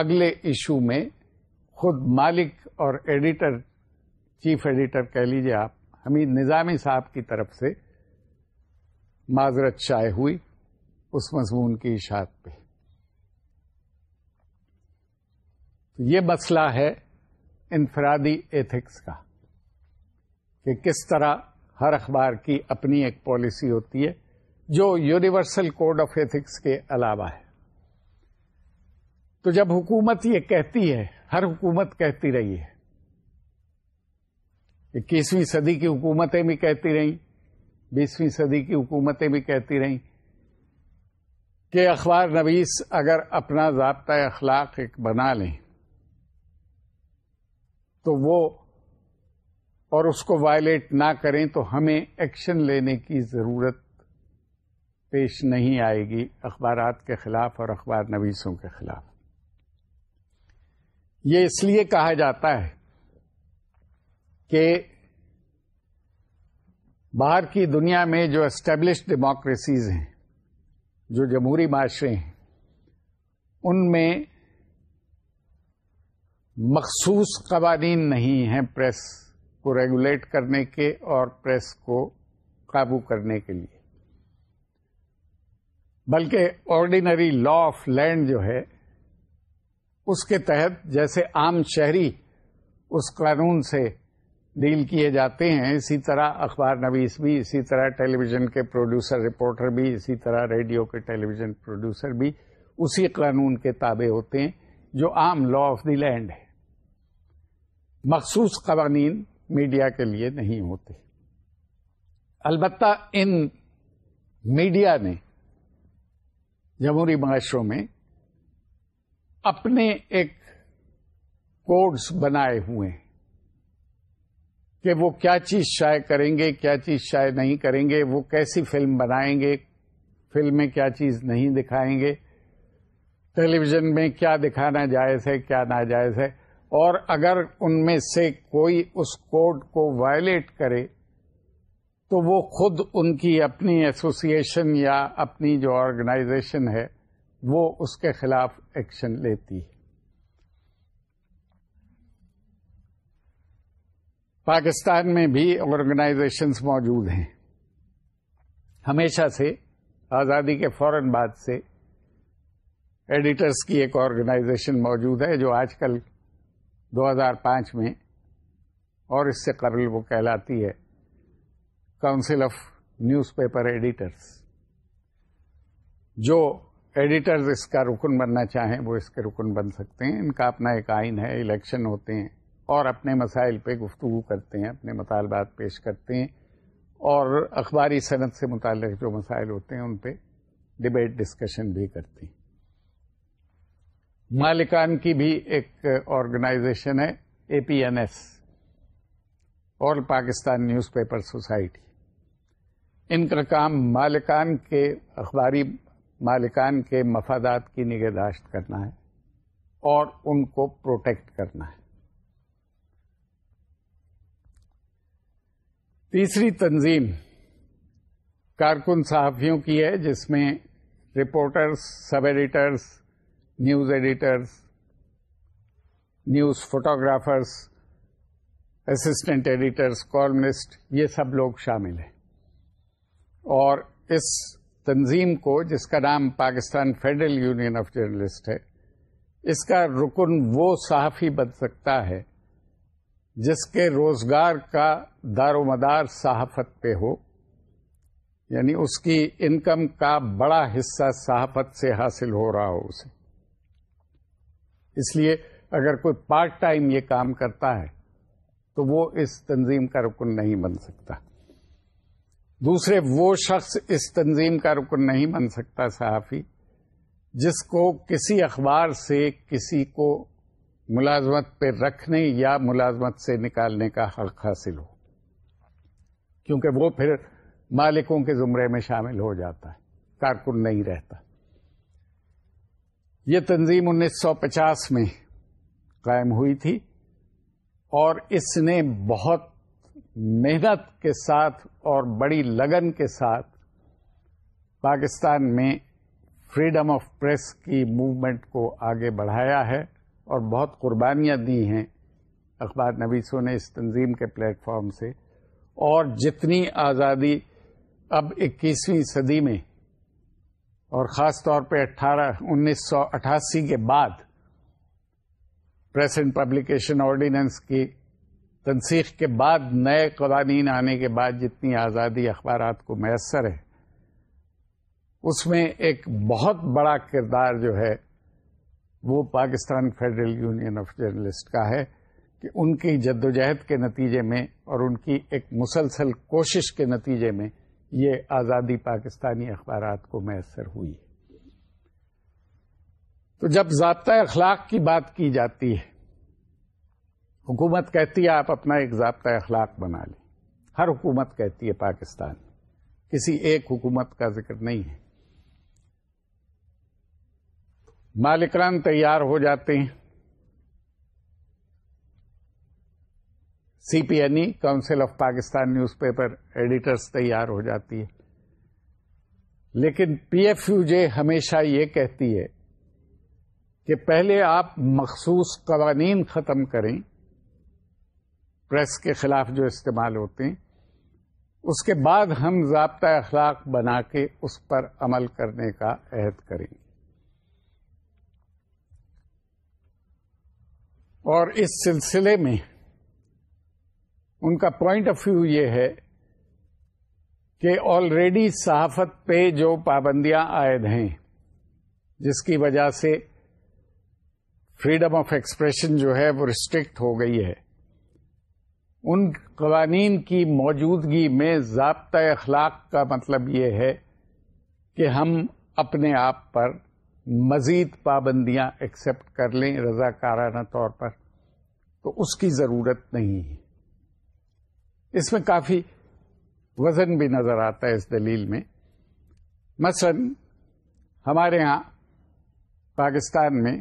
اگلے ایشو میں خود مالک اور ایڈیٹر چیف ایڈیٹر کہہ لیجیے آپ حمید نظامی صاحب کی طرف سے معذرت شائع ہوئی اس مضمون کی اشاعت پہ یہ مسئلہ ہے انفرادی ایتھکس کا کہ کس طرح ہر اخبار کی اپنی ایک پالیسی ہوتی ہے جو یونیورسل کوڈ آف ایتھکس کے علاوہ ہے تو جب حکومت یہ کہتی ہے ہر حکومت کہتی رہی ہے اکیسویں صدی کی حکومتیں بھی کہتی رہیں بیسویں صدی کی حکومتیں بھی کہتی رہیں کہ اخبار نویس اگر اپنا ضابطہ اخلاق ایک بنا لیں تو وہ اور اس کو وائلیٹ نہ کریں تو ہمیں ایکشن لینے کی ضرورت پیش نہیں آئے گی اخبارات کے خلاف اور اخبار نویسوں کے خلاف یہ اس لیے کہا جاتا ہے کہ باہر کی دنیا میں جو اسٹیبلش ڈیموکریسیز ہیں جو جمہوری معاشرے ہیں ان میں مخصوص قوانین نہیں ہیں پریس کو ریگولیٹ کرنے کے اور پریس کو قابو کرنے کے لیے بلکہ آرڈینری لا آف لینڈ جو ہے اس کے تحت جیسے عام شہری اس قانون سے ڈیل کیے جاتے ہیں اسی طرح اخبار نویس بھی اسی طرح ٹیلی ویژن کے پروڈیوسر رپورٹر بھی اسی طرح ریڈیو کے ٹیلی ویژن پروڈیوسر بھی اسی قانون کے تابع ہوتے ہیں جو عام لا آف دی لینڈ ہے مخصوص قوانین میڈیا کے لیے نہیں ہوتے البتہ ان میڈیا نے جمہوری معاشروں میں اپنے ایک کوڈس بنائے ہوئے کہ وہ کیا چیز شائع کریں گے کیا چیز شائع نہیں کریں گے وہ کیسی فلم بنائیں گے فلم میں کیا چیز نہیں دکھائیں گے ٹیلی ویژن میں کیا دکھانا جائز ہے کیا ناجائز ہے اور اگر ان میں سے کوئی اس کوڈ کو وائلیٹ کرے تو وہ خود ان کی اپنی ایسوسیشن یا اپنی جو آرگنائزیشن ہے وہ اس کے خلاف ایکشن لیتی ہے پاکستان میں بھی آرگنائزیشنس موجود ہیں ہمیشہ سے آزادی کے فوراً بعد سے ایڈیٹرز کی ایک آرگنائزیشن موجود ہے جو آج کل دو ہزار پانچ میں اور اس سے قبل وہ کہلاتی ہے council of news paper editors جو ایڈیٹرز اس کا رکن بننا چاہیں وہ اس کے رکن بن سکتے ہیں ان کا اپنا ایک آئین ہے الیکشن ہوتے ہیں اور اپنے مسائل پہ گفتگو کرتے ہیں اپنے مطالبات پیش کرتے ہیں اور اخباری صنعت سے متعلق جو مسائل ہوتے ہیں ان پہ ڈبیٹ ڈسکشن بھی کرتے ہیں مالکان کی بھی ایک آرگنائزیشن ہے A P M S all Pakistan newspaper paper society ان کا کام مالکان کے اخباری مالکان کے مفادات کی نگہداشت کرنا ہے اور ان کو پروٹیکٹ کرنا ہے تیسری تنظیم کارکن صحافیوں کی ہے جس میں رپورٹرز سب editors news editors news photographers assistant editors columnist یہ سب لوگ شامل ہیں اور اس تنظیم کو جس کا نام Pakistan federal union of journalist ہے اس کا رکن وہ صحافی بن سکتا ہے جس کے روزگار کا دار و مدار صحافت پہ ہو یعنی اس کی انکم کا بڑا حصہ صحافت سے حاصل ہو رہا ہو اسے اس لیے اگر کوئی پارٹ ٹائم یہ کام کرتا ہے تو وہ اس تنظیم کا رکن نہیں بن سکتا دوسرے وہ شخص اس تنظیم کا رکن نہیں بن سکتا صحافی جس کو کسی اخبار سے کسی کو ملازمت پہ رکھنے یا ملازمت سے نکالنے کا حق حاصل ہو کیونکہ وہ پھر مالکوں کے زمرے میں شامل ہو جاتا ہے کارکن نہیں رہتا یہ تنظیم انیس سو پچاس میں قائم ہوئی تھی اور اس نے بہت محنت کے ساتھ اور بڑی لگن کے ساتھ پاکستان میں فریڈم آف پریس کی موومنٹ کو آگے بڑھایا ہے اور بہت قربانیاں دی ہیں اخبار نویسوں نے اس تنظیم کے پلیٹ فارم سے اور جتنی آزادی اب اکیسویں صدی میں اور خاص طور پہ اٹھارہ انیس سو اٹھاسی کے بعد پریسنٹ پبلیکیشن آرڈیننس کی تنسیخ کے بعد نئے قوانین آنے کے بعد جتنی آزادی اخبارات کو میسر ہے اس میں ایک بہت بڑا کردار جو ہے وہ Pakistan federal union of journalist کا ہے کہ ان کی جدوجہد کے نتیجے میں اور ان کی ایک مسلسل کوشش کے نتیجے میں یہ آزادی پاکستانی اخبارات کو میسر ہوئی ہے تو جب ضابطہ اخلاق کی بات کی جاتی ہے حکومت کہتی ہے آپ اپنا ایک ضابطہ اخلاق بنا لیں ہر حکومت کہتی ہے پاکستان کسی ایک حکومت کا ذکر نہیں ہے مالکران تیار ہو جاتے ہیں C P N E council of Pakistan newspaper paper ایڈیٹرس تیار ہو جاتی ہے لیکن پی ایف یو جے ہمیشہ یہ کہتی ہے کہ پہلے آپ مخصوص قوانین ختم کریں پریس کے خلاف جو استعمال ہوتے ہیں اس کے بعد ہم ضابطہ اخلاق بنا کے اس پر عمل کرنے کا عہد کریں گے اور اس سلسلے میں ان کا پوائنٹ آف ویو یہ ہے کہ آلریڈی صحافت پہ جو پابندیاں عائد ہیں جس کی وجہ سے فریڈم آف ایکسپریشن جو ہے وہ ریسٹرکٹ ہو گئی ہے ان قوانین کی موجودگی میں ضابطۂ اخلاق کا مطلب یہ ہے کہ ہم اپنے آپ پر مزید پابندیاں ایکسپٹ کر لیں رضاکارانہ طور پر تو اس کی ضرورت نہیں ہے اس میں کافی وزن بھی نظر آتا ہے اس دلیل میں مثلا ہمارے ہاں پاکستان میں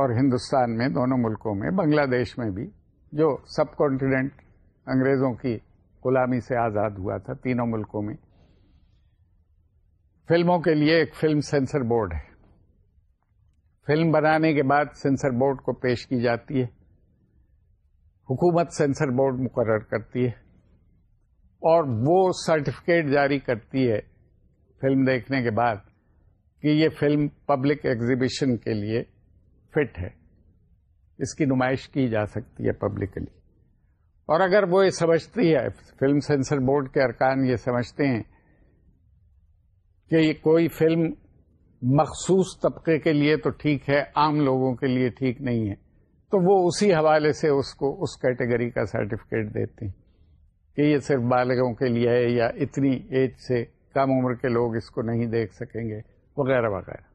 اور ہندوستان میں دونوں ملکوں میں بنگلہ دیش میں بھی جو سب کانٹیننٹ انگریزوں کی غلامی سے آزاد ہوا تھا تینوں ملکوں میں فلموں کے لیے ایک فلم سینسر بورڈ ہے فلم بنانے کے بعد سینسر بورڈ کو پیش کی جاتی ہے حکومت سینسر بورڈ مقرر کرتی ہے اور وہ سرٹیفکیٹ جاری کرتی ہے فلم دیکھنے کے بعد کہ یہ فلم پبلک ایگزیبیشن کے لیے فٹ ہے اس کی نمائش کی جا سکتی ہے پبلکلی اور اگر وہ یہ سمجھتی ہے فلم سینسر بورڈ کے ارکان یہ سمجھتے ہیں کہ یہ کوئی فلم مخصوص طبقے کے لیے تو ٹھیک ہے عام لوگوں کے لیے ٹھیک نہیں ہے تو وہ اسی حوالے سے اس کو اس کیٹیگری کا سرٹیفکیٹ دیتے ہیں کہ یہ صرف بالغوں کے لیے ہے یا اتنی ایج سے کم عمر کے لوگ اس کو نہیں دیکھ سکیں گے وغیرہ وغیرہ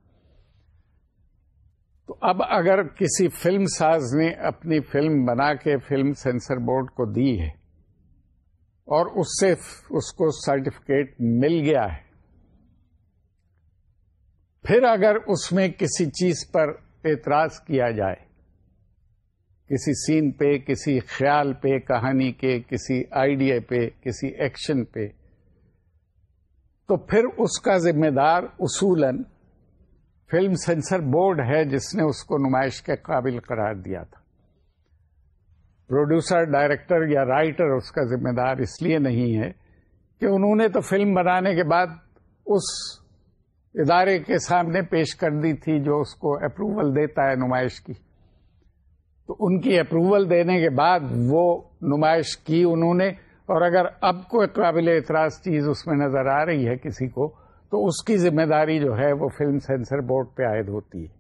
تو اب اگر کسی فلم ساز نے اپنی فلم بنا کے فلم سینسر بورڈ کو دی ہے اور اس سے اس کو سرٹیفکیٹ مل گیا ہے پھر اگر اس میں کسی چیز پر اعتراض کیا جائے کسی سین پہ کسی خیال پہ کہانی کے کسی آئیڈیا پہ کسی ایکشن پہ تو پھر اس کا ذمہ دار اصولن فلم سینسر بورڈ ہے جس نے اس کو نمائش کے قابل قرار دیا تھا پروڈیوسر ڈائریکٹر یا رائٹر اس کا ذمہ دار اس لیے نہیں ہے کہ انہوں نے تو فلم بنانے کے بعد اس ادارے کے سامنے پیش کر دی تھی جو اس کو اپروول دیتا ہے نمائش کی تو ان کی اپروول دینے کے بعد وہ نمائش کی انہوں نے اور اگر اب کوئی قابل اعتراض چیز اس میں نظر آ رہی ہے کسی کو تو اس کی ذمہ داری جو ہے وہ فلم سینسر بورڈ پہ عائد ہوتی ہے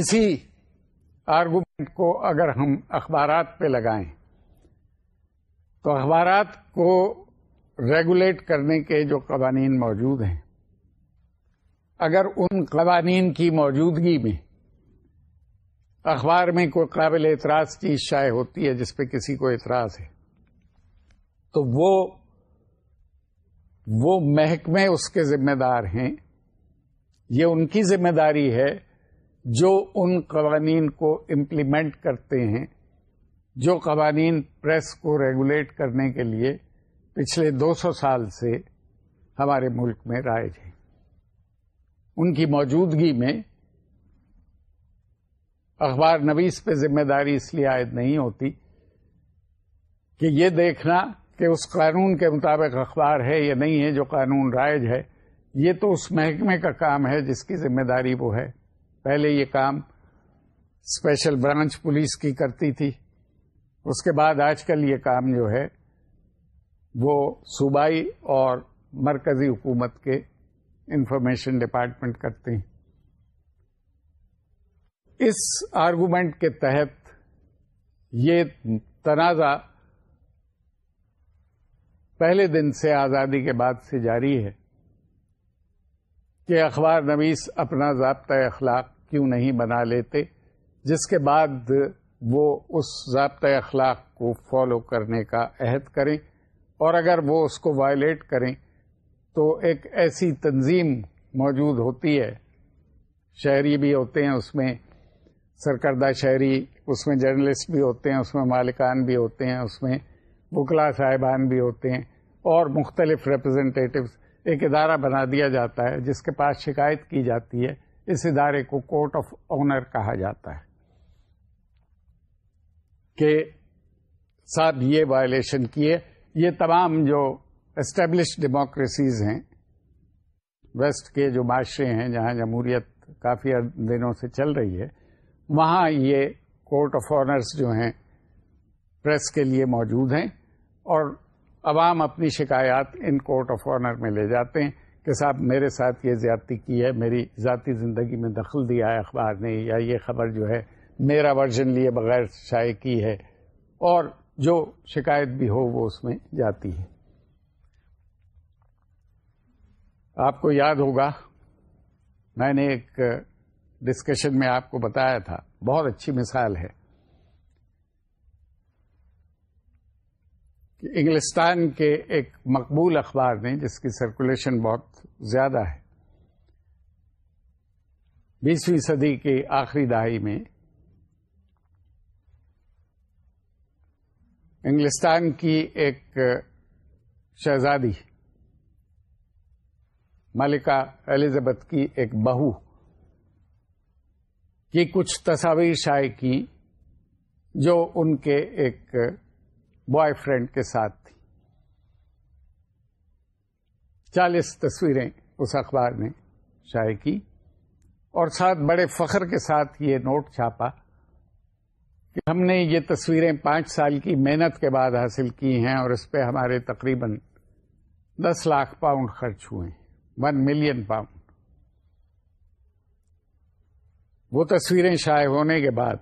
اسی آرگومنٹ کو اگر ہم اخبارات پہ لگائیں تو اخبارات کو ریگولیٹ کرنے کے جو قوانین موجود ہیں اگر ان قوانین کی موجودگی میں اخبار میں کوئی قابل اعتراض چیز شائع ہوتی ہے جس پہ کسی کو اعتراض ہے تو وہ وہ محکمے اس کے ذمہ دار ہیں یہ ان کی ذمہ داری ہے جو ان قوانین کو امپلیمنٹ کرتے ہیں جو قوانین پریس کو ریگولیٹ کرنے کے لیے پچھلے دو سو سال سے ہمارے ملک میں رائج ہیں ان کی موجودگی میں اخبار نویس پہ ذمہ داری اس لیے عائد نہیں ہوتی کہ یہ دیکھنا کہ اس قانون کے مطابق اخبار ہے یا نہیں ہے جو قانون رائج ہے یہ تو اس محکمے کا کام ہے جس کی ذمہ داری وہ ہے پہلے یہ کام اسپیشل برانچ پولیس کی کرتی تھی اس کے بعد آج کل یہ کام جو ہے وہ صوبائی اور مرکزی حکومت کے انفارمیشن ڈپارٹمنٹ کرتے ہیں اس آرگومنٹ کے تحت یہ تنازع پہلے دن سے آزادی کے بعد سے جاری ہے کہ اخبار نویس اپنا ضابطۂ اخلاق کیوں نہیں بنا لیتے جس کے بعد وہ اس ضابطۂ اخلاق کو فالو کرنے کا عہد کریں اور اگر وہ اس کو وائلیٹ کریں تو ایک ایسی تنظیم موجود ہوتی ہے شہری بھی ہوتے ہیں اس میں سرکردہ شہری اس میں جرنلسٹ بھی ہوتے ہیں اس میں مالکان بھی ہوتے ہیں اس میں وکلا صاحبان بھی ہوتے ہیں اور مختلف ریپرزنٹیٹیوز ایک ادارہ بنا دیا جاتا ہے جس کے پاس شکایت کی جاتی ہے اس ادارے کو کورٹ آف آنر کہا جاتا ہے کہ صاحب یہ وائلیشن کیے یہ تمام جو اسٹیبلش ڈیموکریسیز ہیں ویسٹ کے جو معاشرے ہیں جہاں جمہوریت کافی دنوں سے چل رہی ہے وہاں یہ کورٹ آف آنرس جو ہیں پریس کے لیے موجود ہیں اور عوام اپنی شکایات ان کورٹ آف آنر میں لے جاتے ہیں کہ صاحب میرے ساتھ یہ زیادتی کی ہے میری ذاتی زندگی میں دخل دیا ہے اخبار نے یا یہ خبر جو ہے میرا ورژن لیے بغیر شائع کی ہے اور جو شکایت بھی ہو وہ اس میں جاتی ہے آپ کو یاد ہوگا میں نے ایک ڈسکشن میں آپ کو بتایا تھا بہت اچھی مثال ہے انگلستان کے ایک مقبول اخبار نے جس کی سرکولیشن بہت زیادہ ہے بیسویں صدی کی آخری دہائی میں انگلستان کی ایک شہزادی ملکہ ایلیزبتھ کی ایک بہو کی کچھ تصاویر شائع کی جو ان کے ایک بوائے فرینڈ کے ساتھ تھی چالیس تصویریں اس اخبار نے شائع کی اور ساتھ بڑے فخر کے ساتھ یہ نوٹ چھاپا کہ ہم نے یہ تصویریں پانچ سال کی محنت کے بعد حاصل کی ہیں اور اس پہ ہمارے تقریباً دس لاکھ پاؤنڈ خرچ ہوئے ون ملین پاؤنڈ وہ تصویریں شائع ہونے کے بعد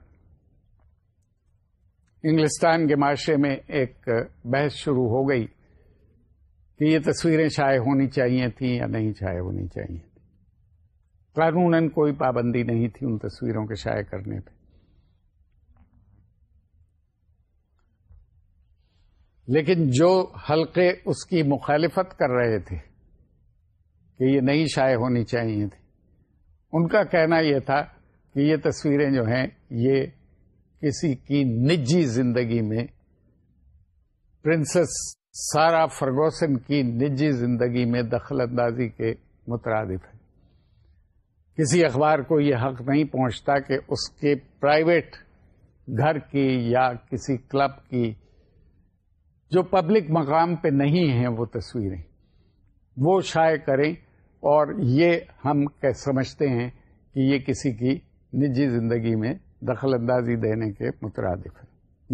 انگلستان کے معاشرے میں ایک بحث شروع ہو گئی کہ یہ تصویریں شائع ہونی چاہیے تھیں یا نہیں شائع ہونی چاہیے تھیں قانون کوئی پابندی نہیں تھی ان تصویروں کے شائع کرنے پہ لیکن جو حلقے اس کی مخالفت کر رہے تھے کہ یہ نہیں شائع ہونی چاہیے تھی ان کا کہنا یہ تھا کہ یہ تصویریں جو ہیں یہ کسی کی نجی زندگی میں پرنسس سارا فرگوسن کی نجی زندگی میں دخل اندازی کے مترادف ہیں کسی اخبار کو یہ حق نہیں پہنچتا کہ اس کے پرائیویٹ گھر کی یا کسی کلب کی جو پبلک مقام پہ نہیں ہیں وہ تصویریں وہ شائع کریں اور یہ ہم سمجھتے ہیں کہ یہ کسی کی نجی زندگی میں دخل اندازی دینے کے مترادف ہیں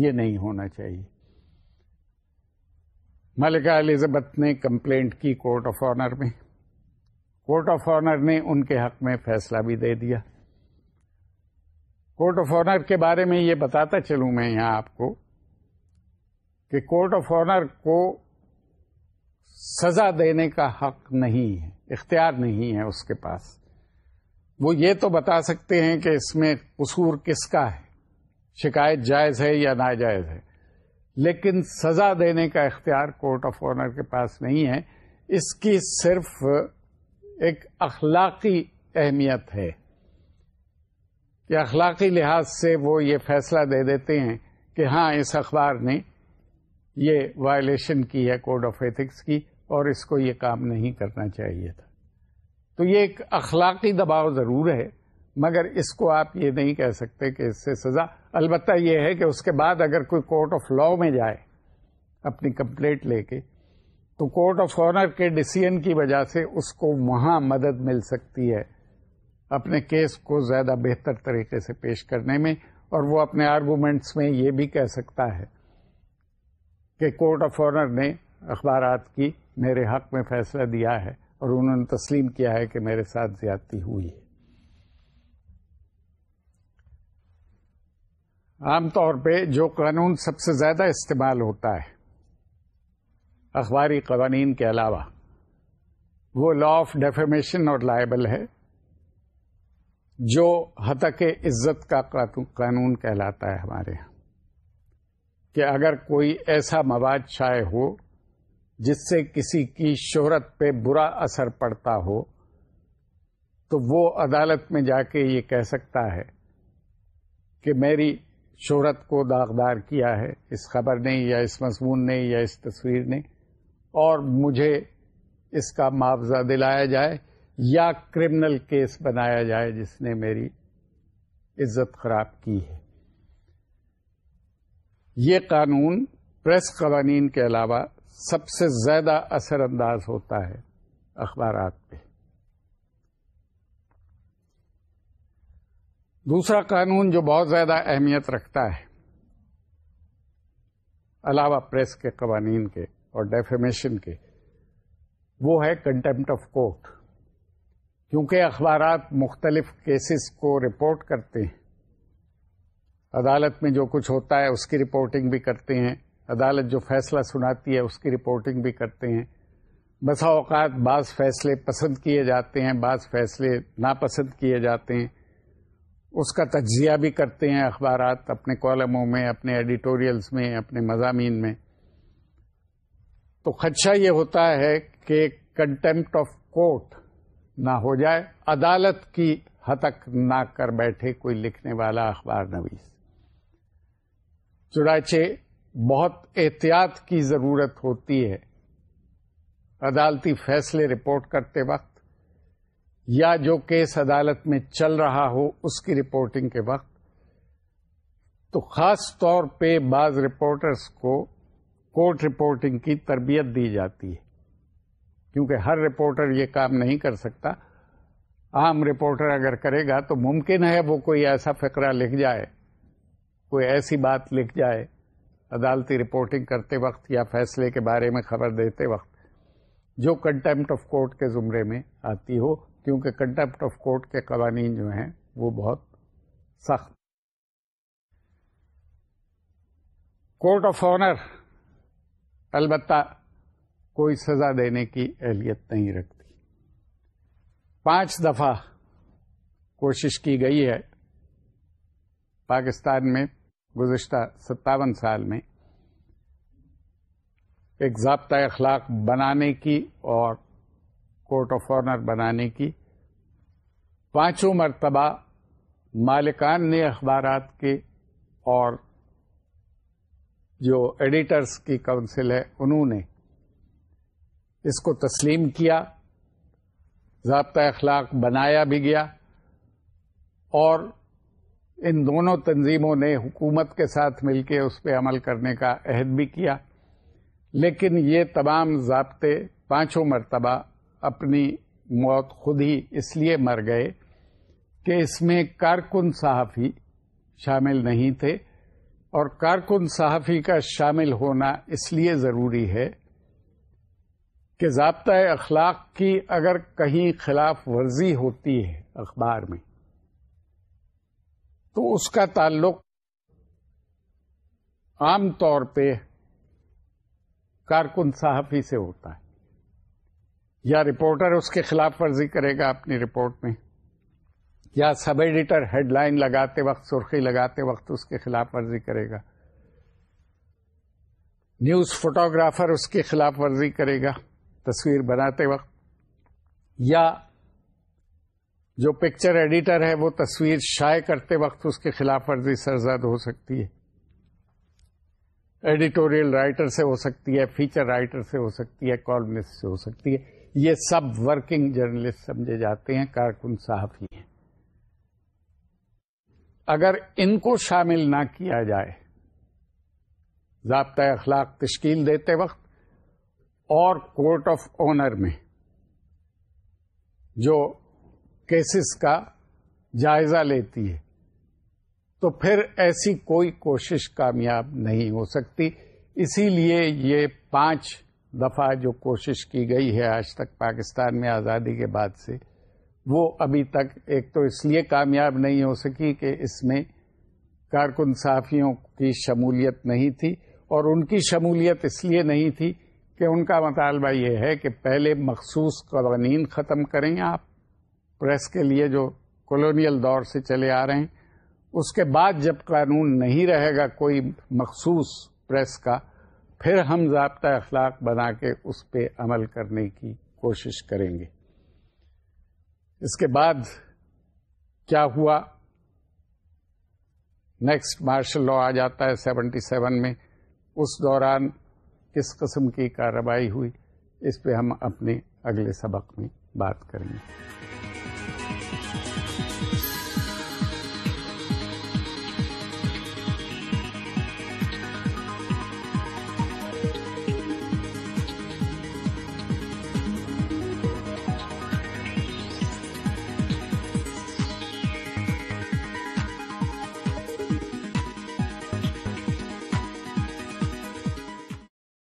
یہ نہیں ہونا چاہیے ملکہ الزبت نے کمپلینٹ کی کورٹ آف آنر میں کورٹ آف آنر نے ان کے حق میں فیصلہ بھی دے دیا کورٹ آف آنر کے بارے میں یہ بتاتا چلوں میں یہاں آپ کو کہ کورٹ آف آنر کو سزا دینے کا حق نہیں ہے اختیار نہیں ہے اس کے پاس وہ یہ تو بتا سکتے ہیں کہ اس میں قصور کس کا ہے شکایت جائز ہے یا ناجائز ہے لیکن سزا دینے کا اختیار کورٹ آف آنر کے پاس نہیں ہے اس کی صرف ایک اخلاقی اہمیت ہے کہ اخلاقی لحاظ سے وہ یہ فیصلہ دے دیتے ہیں کہ ہاں اس اخبار نے یہ وائلیشن کی ہے کوڈ آف ایتھکس کی اور اس کو یہ کام نہیں کرنا چاہیے تھا تو یہ ایک اخلاقی دباؤ ضرور ہے مگر اس کو آپ یہ نہیں کہہ سکتے کہ اس سے سزا البتہ یہ ہے کہ اس کے بعد اگر کوئی کورٹ آف لاء میں جائے اپنی کمپلیٹ لے کے تو کورٹ آف آنر کے ڈسیزن کی وجہ سے اس کو وہاں مدد مل سکتی ہے اپنے کیس کو زیادہ بہتر طریقے سے پیش کرنے میں اور وہ اپنے آرگومنٹس میں یہ بھی کہہ سکتا ہے کہ کورٹ آف آنر نے اخبارات کی میرے حق میں فیصلہ دیا ہے اور انہوں نے تسلیم کیا ہے کہ میرے ساتھ زیادتی ہوئی ہے عام طور پہ جو قانون سب سے زیادہ استعمال ہوتا ہے اخباری قوانین کے علاوہ وہ لا آف ڈیفیمیشن اور لائبل ہے جو ہتک عزت کا قانون کہلاتا ہے ہمارے یہاں کہ اگر کوئی ایسا مواد شائع ہو جس سے کسی کی شہرت پہ برا اثر پڑتا ہو تو وہ عدالت میں جا کے یہ کہہ سکتا ہے کہ میری شہرت کو داغدار کیا ہے اس خبر نے یا اس مضمون نے یا اس تصویر نے اور مجھے اس کا معاوضہ دلایا جائے یا کرمنل کیس بنایا جائے جس نے میری عزت خراب کی ہے یہ قانون پریس قوانین کے علاوہ سب سے زیادہ اثر انداز ہوتا ہے اخبارات پہ دوسرا قانون جو بہت زیادہ اہمیت رکھتا ہے علاوہ پریس کے قوانین کے اور ڈیفیمیشن کے وہ ہے کنٹمپٹ آف کورٹ کیونکہ اخبارات مختلف کیسز کو رپورٹ کرتے ہیں عدالت میں جو کچھ ہوتا ہے اس کی رپورٹنگ بھی کرتے ہیں عدالت جو فیصلہ سناتی ہے اس کی رپورٹنگ بھی کرتے ہیں بسا اوقات بعض فیصلے پسند کیے جاتے ہیں بعض فیصلے ناپسند کیے جاتے ہیں اس کا تجزیہ بھی کرتے ہیں اخبارات اپنے کالموں میں اپنے ایڈیٹوریلز میں اپنے مضامین میں تو خدشہ یہ ہوتا ہے کہ کنٹمپٹ آف کورٹ نہ ہو جائے عدالت کی ہتک نہ کر بیٹھے کوئی لکھنے والا اخبار نویس چراچے بہت احتیاط کی ضرورت ہوتی ہے عدالتی فیصلے رپورٹ کرتے وقت یا جو کیس عدالت میں چل رہا ہو اس کی رپورٹنگ کے وقت تو خاص طور پہ بعض رپورٹرز کو کورٹ رپورٹنگ کی تربیت دی جاتی ہے کیونکہ ہر رپورٹر یہ کام نہیں کر سکتا عام رپورٹر اگر کرے گا تو ممکن ہے وہ کوئی ایسا فقرہ لکھ جائے کوئی ایسی بات لکھ جائے عدالتی رپورٹنگ کرتے وقت یا فیصلے کے بارے میں خبر دیتے وقت جو کنٹمپٹ آف کورٹ کے زمرے میں آتی ہو کیونکہ کنٹمپٹ آف کورٹ کے قوانین جو ہیں وہ بہت سخت کورٹ آف آنر البتہ کوئی سزا دینے کی اہلیت نہیں رکھتی پانچ دفعہ کوشش کی گئی ہے پاکستان میں گزشتہ ستاون سال میں ایک ضابطہ اخلاق بنانے کی اور کوٹ آف آنر بنانے کی پانچوں مرتبہ مالکان نے اخبارات کے اور جو ایڈیٹرز کی کونسل ہے انہوں نے اس کو تسلیم کیا ضابطہ اخلاق بنایا بھی گیا اور ان دونوں تنظیموں نے حکومت کے ساتھ مل کے اس پہ عمل کرنے کا عہد بھی کیا لیکن یہ تمام ضابطے پانچوں مرتبہ اپنی موت خود ہی اس لیے مر گئے کہ اس میں کارکن صحافی شامل نہیں تھے اور کارکن صحافی کا شامل ہونا اس لیے ضروری ہے کہ ضابطۂ اخلاق کی اگر کہیں خلاف ورزی ہوتی ہے اخبار میں تو اس کا تعلق عام طور پہ کارکن صحافی سے ہوتا ہے یا رپورٹر اس کے خلاف ورزی کرے گا اپنی رپورٹ میں یا سب ایڈیٹر ہیڈ لائن لگاتے وقت سرخی لگاتے وقت اس کے خلاف ورزی کرے گا نیوز فوٹوگرافر اس کی خلاف ورزی کرے گا تصویر بناتے وقت یا جو پکچر ایڈیٹر ہے وہ تصویر شائع کرتے وقت اس کے خلاف ورزی سرزد ہو سکتی ہے ایڈیٹوریل رائٹر سے ہو سکتی ہے فیچر رائٹر سے ہو سکتی ہے کالمسٹ سے ہو سکتی ہے یہ سب ورکنگ جرنلسٹ سمجھے جاتے ہیں کارکن صاحب ہی ہیں اگر ان کو شامل نہ کیا جائے ضابطۂ اخلاق تشکیل دیتے وقت اور کورٹ آف آنر میں جو کیسز کا جائزہ لیتی ہے تو پھر ایسی کوئی کوشش کامیاب نہیں ہو سکتی اسی لیے یہ پانچ دفعہ جو کوشش کی گئی ہے آج تک پاکستان میں آزادی کے بعد سے وہ ابھی تک ایک تو اس لیے کامیاب نہیں ہو سکی کہ اس میں کارکن صحافیوں کی شمولیت نہیں تھی اور ان کی شمولیت اس لیے نہیں تھی کہ ان کا مطالبہ یہ ہے کہ پہلے مخصوص قوانین ختم کریں آپ پریس کے لیے جو کولونیل دور سے چلے آ رہے ہیں اس کے بعد جب قانون نہیں رہے گا کوئی مخصوص پریس کا پھر ہم ضابطہ اخلاق بنا کے اس پہ عمل کرنے کی کوشش کریں گے اس کے بعد کیا ہوا نیکسٹ مارشل لا آ جاتا ہے سیونٹی سیون میں اس دوران کس قسم کی کاروائی ہوئی اس پہ ہم اپنے اگلے سبق میں بات کریں گے